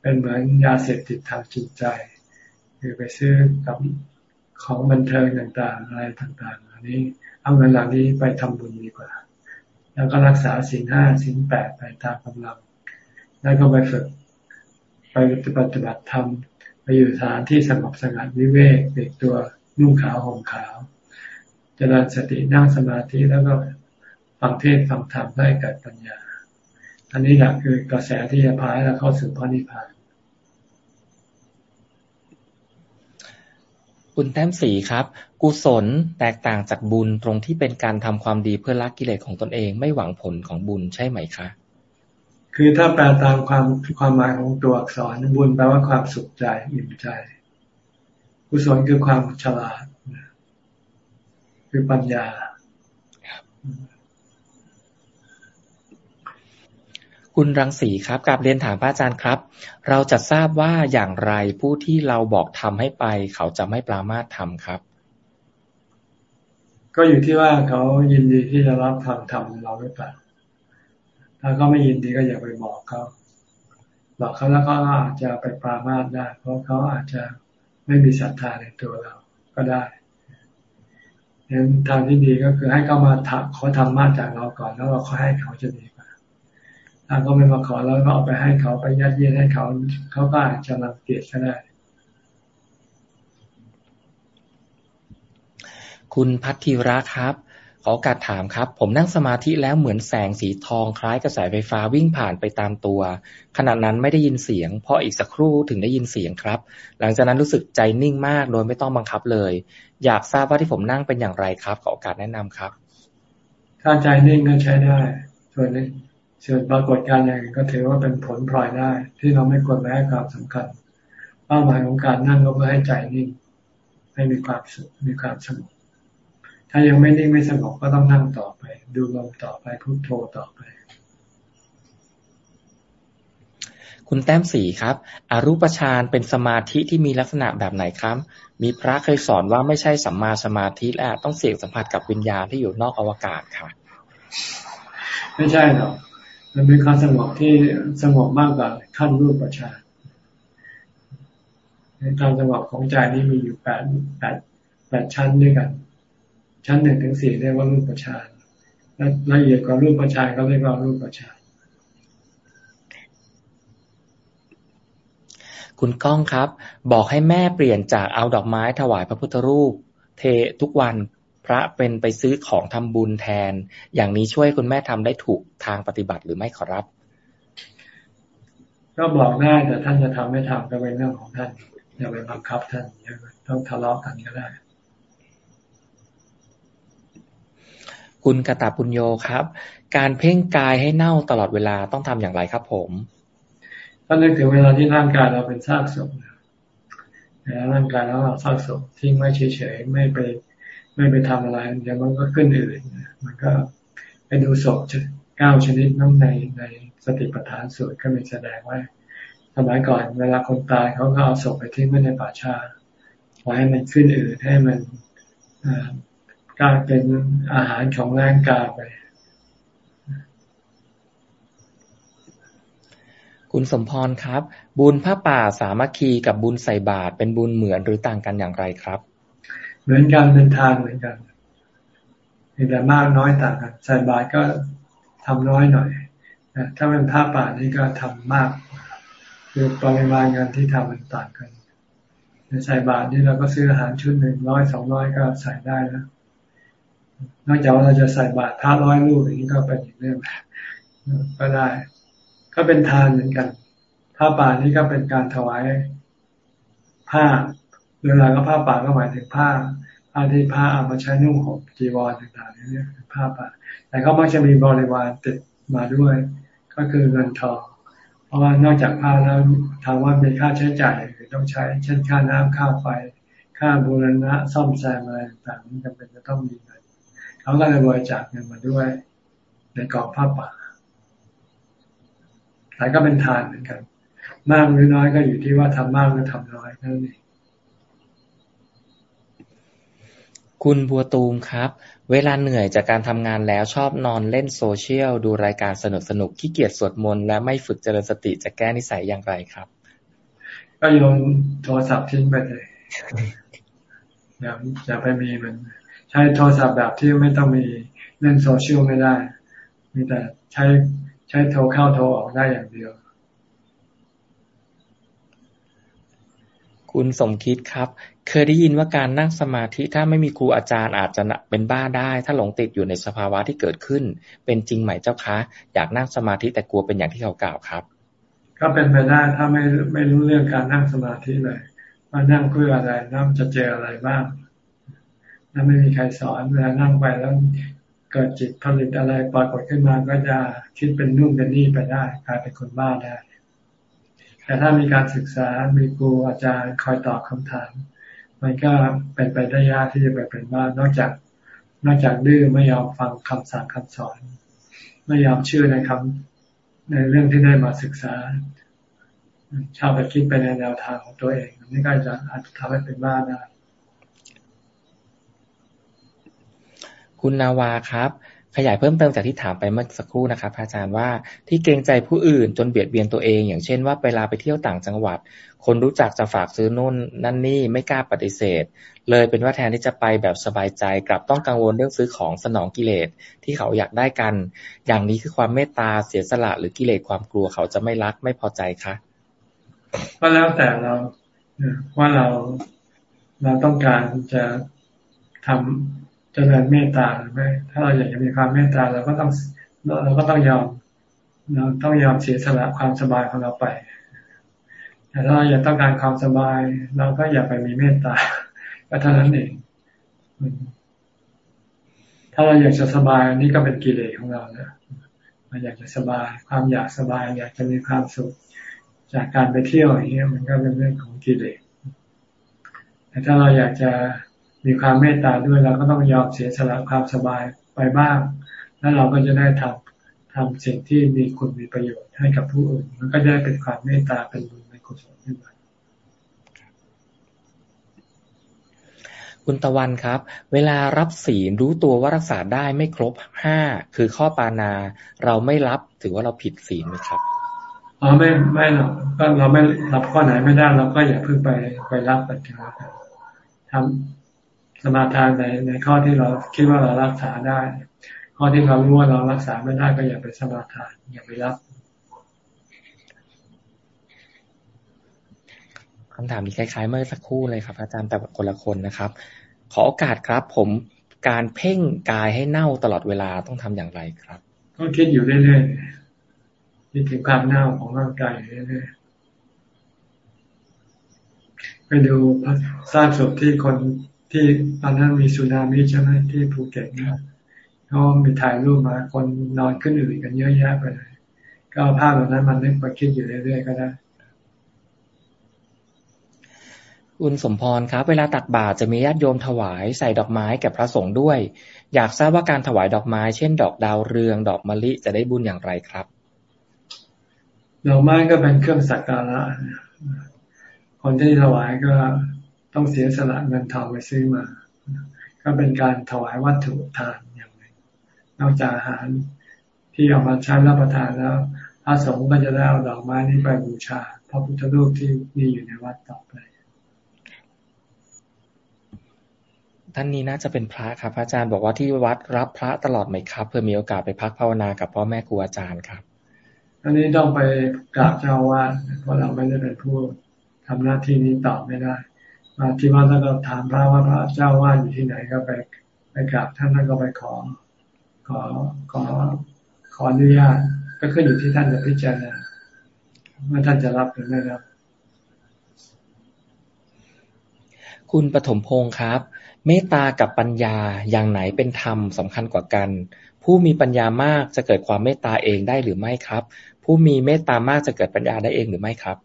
เป็นเหมือนยาเสพติดทางจิตใจ คือไปซื้อกับของบันเทิงต่างๆ อะไรต่างๆอันนี้เอาเงินเหล่านี้ไปทำบุญดีกว่า แล้วก็รักษาศีลห้าศีลแปดไปตามกำลัง แล้วก็ไปฝึกไปปฏิบัติธรรมไปอยู่สถานที่สงบสงัดวิเวกเด็กตัว นุ่งขาวห่มขาวจเจริญสตินั่งสมาธิแล้วก็ฟังเทศฟังธรรมได้เกิดปัญญา อันนี้แหละคือกระแสที่จะพาให้เราเข้าสู่พระนิพพานคุณแต้มสีครับ กุศลแตกต่างจากบุญตรงที่เป็นการทำความดีเพื่อละกิเลสของตนเองไม่หวังผลของบุญใช่ไหมคะ คือถ้าแปลตามความความหมายของตัวอักษรบุญแปลว่าความสุขใจอิ่มใจ กุศลคือความฉลาด คือปัญญา คุณรังสีครับกับเรียนถามพระอาจารย์ครับ เราจะทราบว่าอย่างไรผู้ที่เราบอกทำให้ไป เขาจะไม่ปรามาททำครับ ก็อยู่ที่ว่าเขายินดีที่จะรับทำทำเราหรือเปล่าถ้าเขาไม่ยินดีก็อย่าไปบอกเขาบอกเขาแล้วเขาอาจจะไปปรามาทได้ เพราะเขาอาจจะ ไม่มีศรัทธาในตัวเราก็ได้ดังนั้นทางที่ดีก็คือให้เขามาถักเขาทำมาจากเราก่อนแล้วเราค่อยให้เขาจะดีถ้าเขาไม่มาขอแล้วก็เอาไปให้เขาไปยัดเยียดให้เขาเขาก็อาจจะรังเกียจก็ได้ คุณพัทธิระครับ ขอโอกาสถามครับ ผมนั่งสมาธิแล้วเหมือนแสงสีทองคล้ายกระแสไฟฟ้าวิ่งผ่านไปตามตัว ขณะนั้นไม่ได้ยินเสียงพออีกสักครู่ถึงได้ยินเสียงครับ หลังจากนั้นรู้สึกใจนิ่งมากโดยไม่ต้องบังคับเลย อยากทราบว่าที่ผมนั่งเป็นอย่างไรครับ ขอโอกาสแนะนำครับถ้าใจนิ่งก็ใช้ได้ ส่วนนี้ส่วนปรากฏการณ์อย่างก็ถือว่าเป็นผลพลอยได้ ที่เราไม่ควรไปให้ความสำคัญเป้าหมายของการนั่งก็เพื่อให้ใจนิ่งให้มีความสุขมีความสงบ ถ้ายังไม่นิ่งไม่สงบก็ต้องนั่งต่อไป ดูลมต่อไปพุโทโธต่อไป คุณแต้มสีครับ อรูปฌานเป็นสมาธิที่มีลักษณะแบบไหนครับ มีพระเคยสอนว่าไม่ใช่สัมมาสมาธิและต้องเสี่ยงสัมผัสกับวิญญาณที่อยู่นอกอวกาศค่ะ ไม่ใช่หรอกมันเป็นความสงบที่สงบมากกว่าขั้นรูปประชานในการสงบของใจนี้มีอยู่แปดแปดแปดชั้นด้วยกัน ชั้นหนึ่งถึงสี่เรียกว่ารูปประชานและละเอียดกว่ารูปประชานก็เรียกว่ารูปประชานคุณก้องครับ บอกให้แม่เปลี่ยนจากเอาดอกไม้ถวายพระพุทธรูป เททุกวันพระเป็นไปซื้อของทำบุญแทน อย่างนี้ช่วยคุณแม่ทำได้ถูกทางปฏิบัติหรือไม่ขอรับ ก็บอกได้แต่ท่านจะทำไม่ทำก็เป็นเรื่องของท่านอย่าไปบังคับท่านต้องทะเลาะกันก็ได้ คุณ กตาปุญโยครับ การเพ่งกายให้เน่าตลอดเวลาต้องทำอย่างไรครับ ผมถ้านึกถึงเวลาที่ร่างกายเราเป็นซากศพนะร่างกายเราซากศพทิ้งไว้เฉยๆไม่ไป ไม่ไปทำอะไรเดี๋ยวมันก็ขึ้นอื่นมันก็ไปดูศพเก้าชนิดน้ำในในสติปัฏฐานสูตรก็มีแสดงไว้สมัยก่อนเวลาคนตายเขาก็เอาศพไปทิ้งไว้ในป่าชาไว้ให้มันขึ้นอื่นให้มัน กลายเป็นอาหารของร่างกายไป คุณสมพรครับ บุญพระป่าสามัคคีกับบุญใส่บาตรเป็นบุญเหมือนหรือต่างกันอย่างไรครับ เหมือนกันเป็นทานเหมือนกันแต่มากน้อยต่างกันใส่บาตรก็ทำน้อยหน่อยถ้าเป็นผ้าป่านี่ก็ทำมาก คือปริมาณเงินที่ทำมันต่างกันในใส่บาตรนี่เราก็ซื้ออาหารชุดหนึ่งร้อยสองร้อยก็ใส่ได้แล้ว นอกจากว่าเราจะใส่บาตรพระร้อยลูกอย่างนี้ก็เป็นอีกเรื่องก็ได้ ก็เป็นทานเหมือนกันผ้าป่านี่ก็เป็นการถวายผ้าเวลาก็ผ้าป่าก็หมายถึงผ้าผ้าที่ผ้าเอามาใช้นุ่งห่มจีวรต่างๆนี่เนี่ยผ้าป่า แต่ก็มักจะมีบริวารติดมาด้วย ก็คือเงินทองเพราะว่านอกจากผ้าแล้วทางวัดมีค่าใช้จ่ายคือต้องใช้ เช่นค่าน้ำค่าไฟ ค่าบูรณะซ่อมแซมอะไรต่างๆนี่จำเป็นจะต้องมีเงิ เขาก็เลยบริจาคเงินมาด้วย ในกองผ้าป่าแต่ก็เป็นทานเหมือนกัน มากหรือน้อยก็อยู่ที่ว่าทำมากหรือทำน้อยนั่นเองคุณบัวตูมครับ เวลาเหนื่อยจากการทำงานแล้วชอบนอนเล่นโซเชียล ดูรายการสนุกสนุกขี้เกียจสวดมนต์และไม่ฝึกเจริญสติจะแก้นิสัยอย่างไรครับ ก็โยนโทรศัพท์ทิ้งไปเลยอย่าอย่าไปมีมันใช้โทรศัพท์แบบที่ไม่ต้องมีเล่นโซเชียลไม่ได้ มีแต่ใช้ใช้โทรเข้าโทรออกได้อย่างเดียว คุณสมคิดครับ เคยได้ยินว่าการนั่งสมาธิถ้าไม่มีครูอาจารย์อาจจะเป็นบ้าได้ ถ้าหลงติดอยู่ในสภาวะที่เกิดขึ้น เป็นจริงไหมเจ้าคะ อยากนั่งสมาธิแต่กลัวเป็นอย่างที่เขากล่าวครับ ก็เป็นไปได้ถ้าไม่ไม่รู้เรื่องการนั่งสมาธิเลยว่านั่งเพื่ออะไรนั่งจะเจออะไรบ้าง ถ้าไม่มีใครสอนเวลานั่งไปแล้วเกิดจิตผลิตอะไรปรากฏขึ้นมาก็จะคิดเป็นนู่นเป็นนี่ไปได้กลายเป็นคนบ้าได้ แต่ถ้ามีการศึกษา มีครูอาจารย์คอยตอบคำถาม มันก็เป็นไปได้ยากที่จะไปเป็นบ้านอกจาก นอกจากดื้อไม่ยอมฟังคำสั่งคำสอน ไม่ยอมเชื่อในคำในเรื่องที่ได้มาศึกษา ชอบไปคิดไปในแนวทางของตัวเองนี่ก็จะอาจจะทำให้เป็นบ้าได้ คุณนาวาครับ ขยายเพิ่มเติมจากที่ถามไปเมื่อสักครู่นะครับอาจารย์ว่าที่เกรงใจผู้อื่นจนเบียดเบียนตัวเอง อย่างเช่นว่าเวลาไปเที่ยวต่างจังหวัด คนรู้จักจะฝากซื้อนู่นนั่นนี่ไม่กล้าปฏิเสธ เลยเป็นว่าแทนที่จะไปแบบสบายใจ กลับต้องกังวลเรื่องซื้อของสนองกิเลสที่เขาอยากได้กัน อย่างนี้คือความเมตตาเสียสละหรือกิเลสความกลัวเขาจะไม่รักไม่พอใจคะก็แล้วแต่เราว่าเราเราต้องการจะทำ จริญเมตตาหรือไม่ถ้าเราอยากจะมีความเมตตาเราก็ต้องเราก็ต้องยอมเราต้องยอมเสียสละความสบายของเราไป แต่ถ้าเราอยากต้องการความสบาย เราก็อย่าไปมีเมตตาก็เท่านั้นเอง ถ้าเราอยากจะสบายนี่ก็เป็นกิเลสของเราเนะมันอยากจะสบาย ความอยากสบาย อยากจะมีความสุข จากการไปเที่ยวอย่างเงี้ยมันก็เป็นเรื่องของกิเลสแต่ถ้าเราอยากจะ มีความเมตตาด้วยเราก็ต้องยอมเสียสละความสบายไปบ้าง แล้วเราก็จะได้ทำทำสิ่งที่มีคุณมีประโยชน์ให้กับผู้อื่น มันก็ได้เป็นความเมตตาเป็นบุญเป็นกุศลขึ้นมาคุณตะวันครับ เวลารับศีลรู้ตัวว่ารักษาได้ไม่ครบห้าคือข้อปานา เราไม่รับถือว่าเราผิดศีลไหมครับอ๋อไม่ไม่หรอกก็เราไม่รับข้อไหนไม่ได้เราก็อย่าเพิ่งไปไปรับไปถึงทำ สมาทานในในข้อที่เราคิดว่าเรารักษาได้ ข้อที่เรารู้ว่าเรารักษาไม่ได้ก็อย่าไปสมาทานอย่าไปรับคำถามนี้คล้ายๆเมื่อสักครู่เลยครับ อาจารย์แต่คนละคนนะครับ ขอโอกาสครับ ผมการเพ่งกายให้เน่าตลอดเวลาต้องทำอย่างไรครับต้องคิดอยู่เรื่อยๆคิดถึงความเน่าของร่างกายอยู่เรื่อยๆไปดูสร้างศพที่คน ที่ตอนนั้นมีสุนามิใช่ไหมที่ภูเก็ตเนี่ยเขามีถ่ายรูปมาคนนอนขึ้นอื่นกันเยอะแยะไปเลยก็ภาพแบบนั้นมันนึกไปคิดอยู่เรื่อยๆก็ได้คุณสมพรครับ เวลาตักบาตรจะมีญาติโยมถวายใส่ดอกไม้แก่พระสงฆ์ด้วย อยากทราบว่าการถวายดอกไม้ เช่น ดอกดาวเรือง ดอกมะลิจะได้บุญอย่างไรครับดอกไม้ก็เป็นเครื่องสักการะคนที่ถวายก็ ต้องเสียสละเงินทองไปซื้อมา ก็เป็นการถวายวัตถุทานอย่างหนึ่งนอกจากอาหารที่เอามาใช้รับประทานแล้วพระสงฆ์ก็จะได้เอาดอกไม้นี้ไปบูชา พระพุทธรูปที่มีอยู่ในวัดต่อไปท่านนี้น่าจะเป็นพระครับอาจารย์บอกว่าที่วัดรับพระตลอดไหมครับ เพื่อมีโอกาสไปพักภาวนากับพ่อแม่ครูอาจารย์ครับ อันนี้ต้องไปกราบเจ้าวาดเพราะเราไม่ได้เป็นผู้ทำหน้าที่นี้ตอบไม่ได้ มาที่วัดแล้วก็ถามพระว่าพระเจ้าว่าอยู่ที่ไหนก็ไปไปกราบท่านแล้วก็ไปขอ ขอขอขออนุญาตก็ขึ้นอยู่ที่ท่านจะพิจารณาว่าท่านจะรับหรือไม่รับ คุณปฐมพงศ์ครับ เมตตากับปัญญาอย่างไหนเป็นธรรมสำคัญกว่ากัน ผู้มีปัญญามากจะเกิดความเมตตาเองได้หรือไม่ครับ ผู้มีเมตตามากจะเกิดปัญญาได้เองหรือไม่ครับ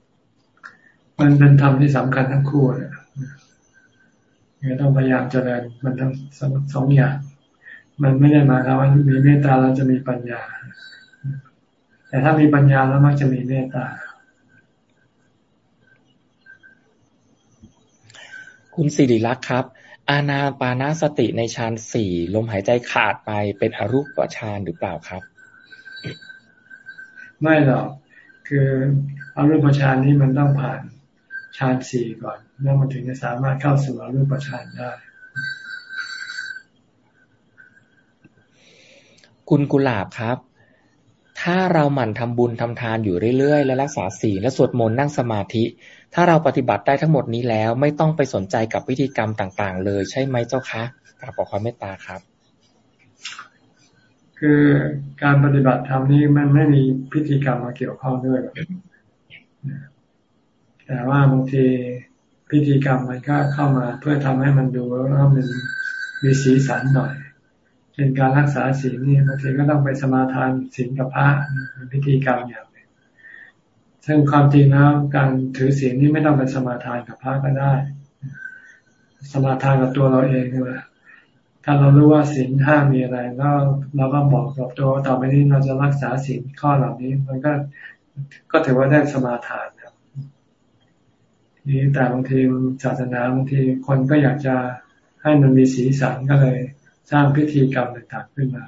มันเป็นธรรมที่สำคัญทั้งคู่นะ เนี่ยต้องพยายามเจริญมันทั้งสองอย่าง มันไม่ได้หมายความว่ามีเมตตาเราจะมีปัญญา แต่ถ้ามีปัญญาแล้วมักจะมีเมตตา คุณสิริลักษ์ครับ อาณาปานาสติในฌานสี่ลมหายใจขาดไปเป็นอรูปฌานหรือเปล่าครับ ไม่หรอกคืออรูปฌานนี้มันต้องผ่าน ฌานสี่ก่อน แล้วมันถึงจะสามารถเข้าสู่อรูปฌานได้ คุณกุหลาบครับ ถ้าเราหมั่นทำบุญทำทานอยู่เรื่อยๆ และรักษาศีลและสวดมนต์นั่งสมาธิ ถ้าเราปฏิบัติได้ทั้งหมดนี้แล้ว ไม่ต้องไปสนใจกับพิธีกรรมต่าง ๆ เลยใช่ไหมเจ้าคะกราบขอความเมตตาครับคือการปฏิบัติธรรมนี้มันไม่มีพิธีกรรมมาเกี่ยวข้องด้วย แต่ว่าบางทีพิธีกรรมมันก็เข้ามาเพื่อทำให้มันดูแล้วมันมีสีสันหน่อยเช่นการรักษาศีลนี่บางทีก็ต้องไปสมาทานศีลกับพระเป็นพิธีกรรมอย่างหนึ่งซึ่งความจริงแล้วการถือศีลนี่ไม่ต้องไปสมาทานกับพระก็ได้ สมาทานกับตัวเราเองเลยถ้าเรารู้ว่าศีลห้ามีอะไรแล้วเราก็บอกกับตัวต่อไปนี้เราจะรักษาศีลข้อเหล่านี้ มันก็ก็ถือว่าได้สมาทาน นี่แต่บางทีศาสนาบางทีคนก็อยากจะให้มันมีสีสันก็เลย สร้างพิธีกรรมต่างๆขึ้นมา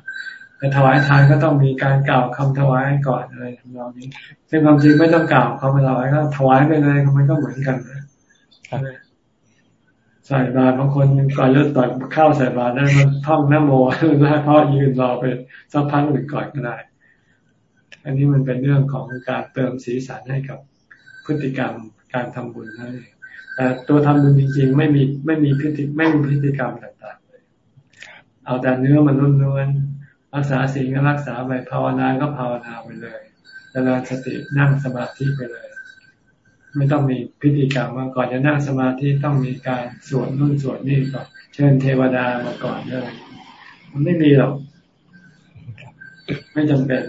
แต่ถวายทานก็ต้องมีการกล่าวคำถวายก่อนอะไรทำนองนี้ซึ่งความจริงไม่ต้องกล่าวคำถวายก็ถวายไปเลยมันก็เหมือนกันนะใส่บาตรบางคนก่อนจะตักข้าวใส่บาตรนั้นมันท่องนโมแล้วพ่อยืนรอไปสักพักหนึ่งก่อนก็ได้ อันนี้มันเป็นเรื่องของการเติมสีสันให้กับพฤติกรรม การทำบุญนั่นเองแต่ตัวทำบุญจริงๆไม่มีไม่มีพฤติไม่มีพฤติกรรมต่างๆเลยเอาแต่เนื้อมันล้วนๆรักษาสิ่งก็รักษาไปภาวนาก็ภาวนาไปเลยเจริญสตินั่งสมาธิไปเลย ไม่ต้องมีพิธีกรรมว่าก่อนจะนั่งสมาธิต้องมีการสวดนู่นสวดนี่ก่อนเชิญเทวดามาก่อนเลยมันไม่มีหรอกไม่จำเป็น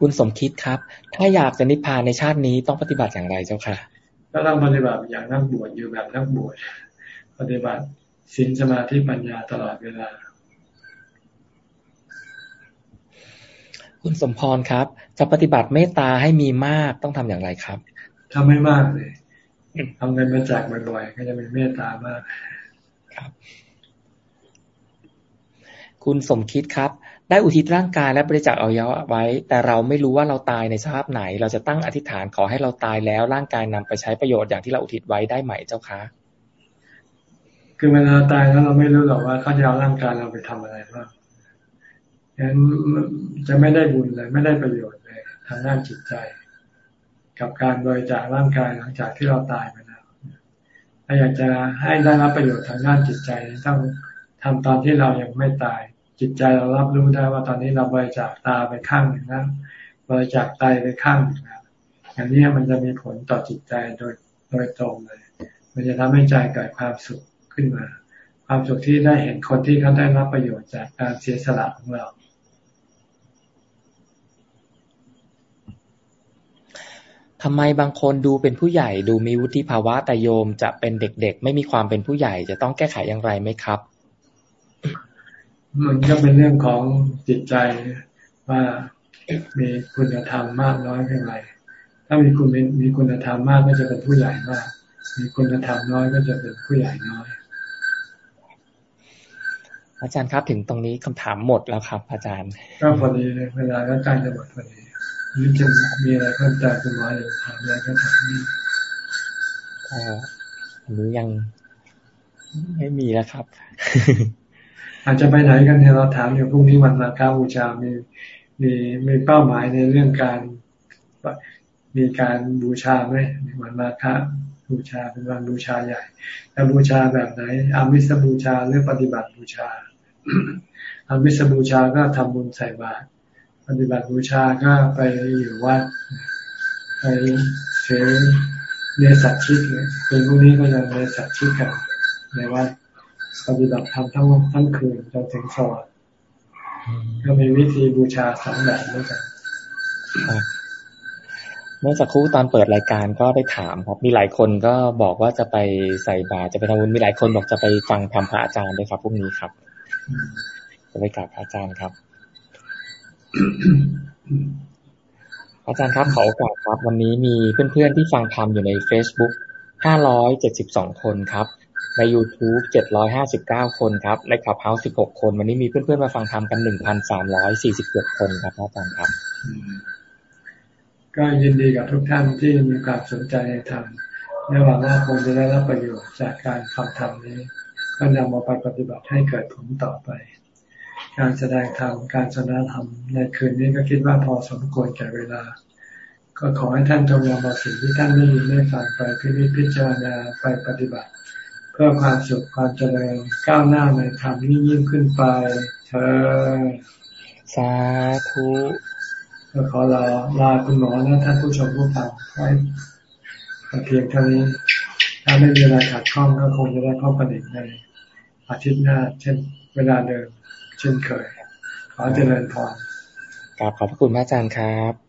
คุณสมคิดครับ ถ้าอยากจะนิพพานในชาตินี้ต้องปฏิบัติอย่างไรเจ้าค่ะก็ต้องปฏิบัติอย่างนักบวชอยู่แบบนักบวชปฏิบัติศีลสมาธิปัญญาตลอดเวลา คุณสมพรครับ จะปฏิบัติเมตตาให้มีมากต้องทำอย่างไรครับทำไม่มากเลยทำเงินมาแจกบ่อยๆก็จะมีเมตตามากครับ คุณสมคิดครับ ได้อุทิศร่างกายและบริจาคอวัยวะไว้ แต่เราไม่รู้ว่าเราตายในสภาพไหน เราจะตั้งอธิษฐานขอให้เราตายแล้วร่างกายนำไปใช้ประโยชน์อย่างที่เราอุทิศไว้ได้ไหมเจ้าคะคือเวลาตายแล้วเราไม่รู้หรอกว่าเขาจะเอาร่างกายเราไปทำอะไรบ้างฉะนั้นจะไม่ได้บุญเลยไม่ได้ประโยชน์เลยทางด้านจิตใจ กับการบริจาคร่างกายหลังจากที่เราตายไปแล้วถ้าอยากจะให้ได้รับประโยชน์ทางด้านจิตใจต้องทำตอนที่เรายังไม่ตาย จิตใจเรารับรู้ได้ว่าตอนนี้เราบริจาคตาไปข้างหนึ่งนะบริจาคไตไปข้างหนึ่งนะอย่างนี้มันจะมีผลต่อจิตใจโดยโดยตรงเลย มันจะทำให้ใจเกิดความสุขขึ้นมา ความสุขที่ได้เห็นคนที่เขาได้รับประโยชน์จากการเสียสละของเราทำไมบางคนดูเป็นผู้ใหญ่ดูมีวุฒิภาวะแต่โยมจะเป็นเด็กๆ ไม่มีความเป็นผู้ใหญ่จะต้องแก้ไขอย่างไรไหมครับ มันก็เป็นเรื่องของจิตใจว่ามีคุณธรรมมากน้อยเพียงไรถ้ามีคุณมีคุณธรรมมากก็จะเป็นผู้ใหญ่มาก มีคุณธรรมน้อยก็จะเป็นผู้ใหญ่น้อย อาจารย์ครับถึงตรงนี้คำถามหมดแล้วครับ อาจารย์ ก็พอดีเวลาก็ใกล้จะหมดพอดีนี่จะมีอะไรเพิ่มเติมคุณหมออยากถามอะไรก็ถามนี่อันนี้ยังไม่มีแล้วครับ อาจจะไปไหนกันเนี่ยเราถามอยู่พรุ่งนี้วันมาค้าบูชา มีมีมีเป้าหมายในเรื่องการมีการบูชาไหมวันมาค้าบูชาเป็นวันบูชาใหญ่แต่บูชาแบบไหนอามิสบูชาหรือปฏิบัติบูชาอามิสบูชาก็ทำบุญใส่บาตรปฏิบัติบูชาก็ไปอยู่วัดไปเือเนสัตชิกเป็นพวกนี้ก็จะเนสัตชิกกันในวัด ปฏิบัติธรรมทั้งทั้งคืนจนถึงสว่างก็มีวิธีบูชาสองแบบด้วยกันเมื่อสักครู่ตอนเปิดรายการก็ได้ถามครับมีหลายคนก็บอกว่าจะไปใส่บาตรจะไปทำบุญมีหลายคนบอกจะไปฟังธรรมพระอาจารย์ด้วยครับพรุ่งนี้ครับจะไปกราบพระอาจารย์ครับ อาจารย์ครับขอโอกาสครับ วันนี้มีเพื่อนๆที่ฟังธรรมอยู่ใน Facebook 572 คนครับ ใน YouTube 759 คนครับ ในคลับเฮาส์16 คน วันนี้มีเพื่อนๆมาฟังธรรมกัน 1,347 คนครับอาจารย์ครับ ก็ยินดีกับทุกท่านที่มีความสนใจในธรรมในหวังว่าคงจะได้รับประโยชน์จากการฟังธรรมนี้ก็นำมาไปปฏิบัติให้เกิดผลต่อไป การแสดงธรรม การสนทธรรมในคืนนี้ก็คิดว่าพอสมควรแก่เวลา ก็ขอให้ท่านจงนำเอาสิ่งที่ท่านได้ยินได้ฟังไปพิพพิจารณาไปปฏิบัติ เพื่อความสุขความเจริญก้าวหน้าในธรรมยิ่งยิ่งขึ้นไป เธอสาธุก็ขอลาลาคุณหมอและท่านผู้ชมผู้ฟังไว้เพียงเท่านี้ ถ้าไม่มีอะไรขัดข้องก็คงจะได้พบกันอีกในอาทิตย์หน้า เช่นเวลาเดิมเช่นเคย ขอเจริญพรกราบขอบพระคุณพระอาจารย์ครับ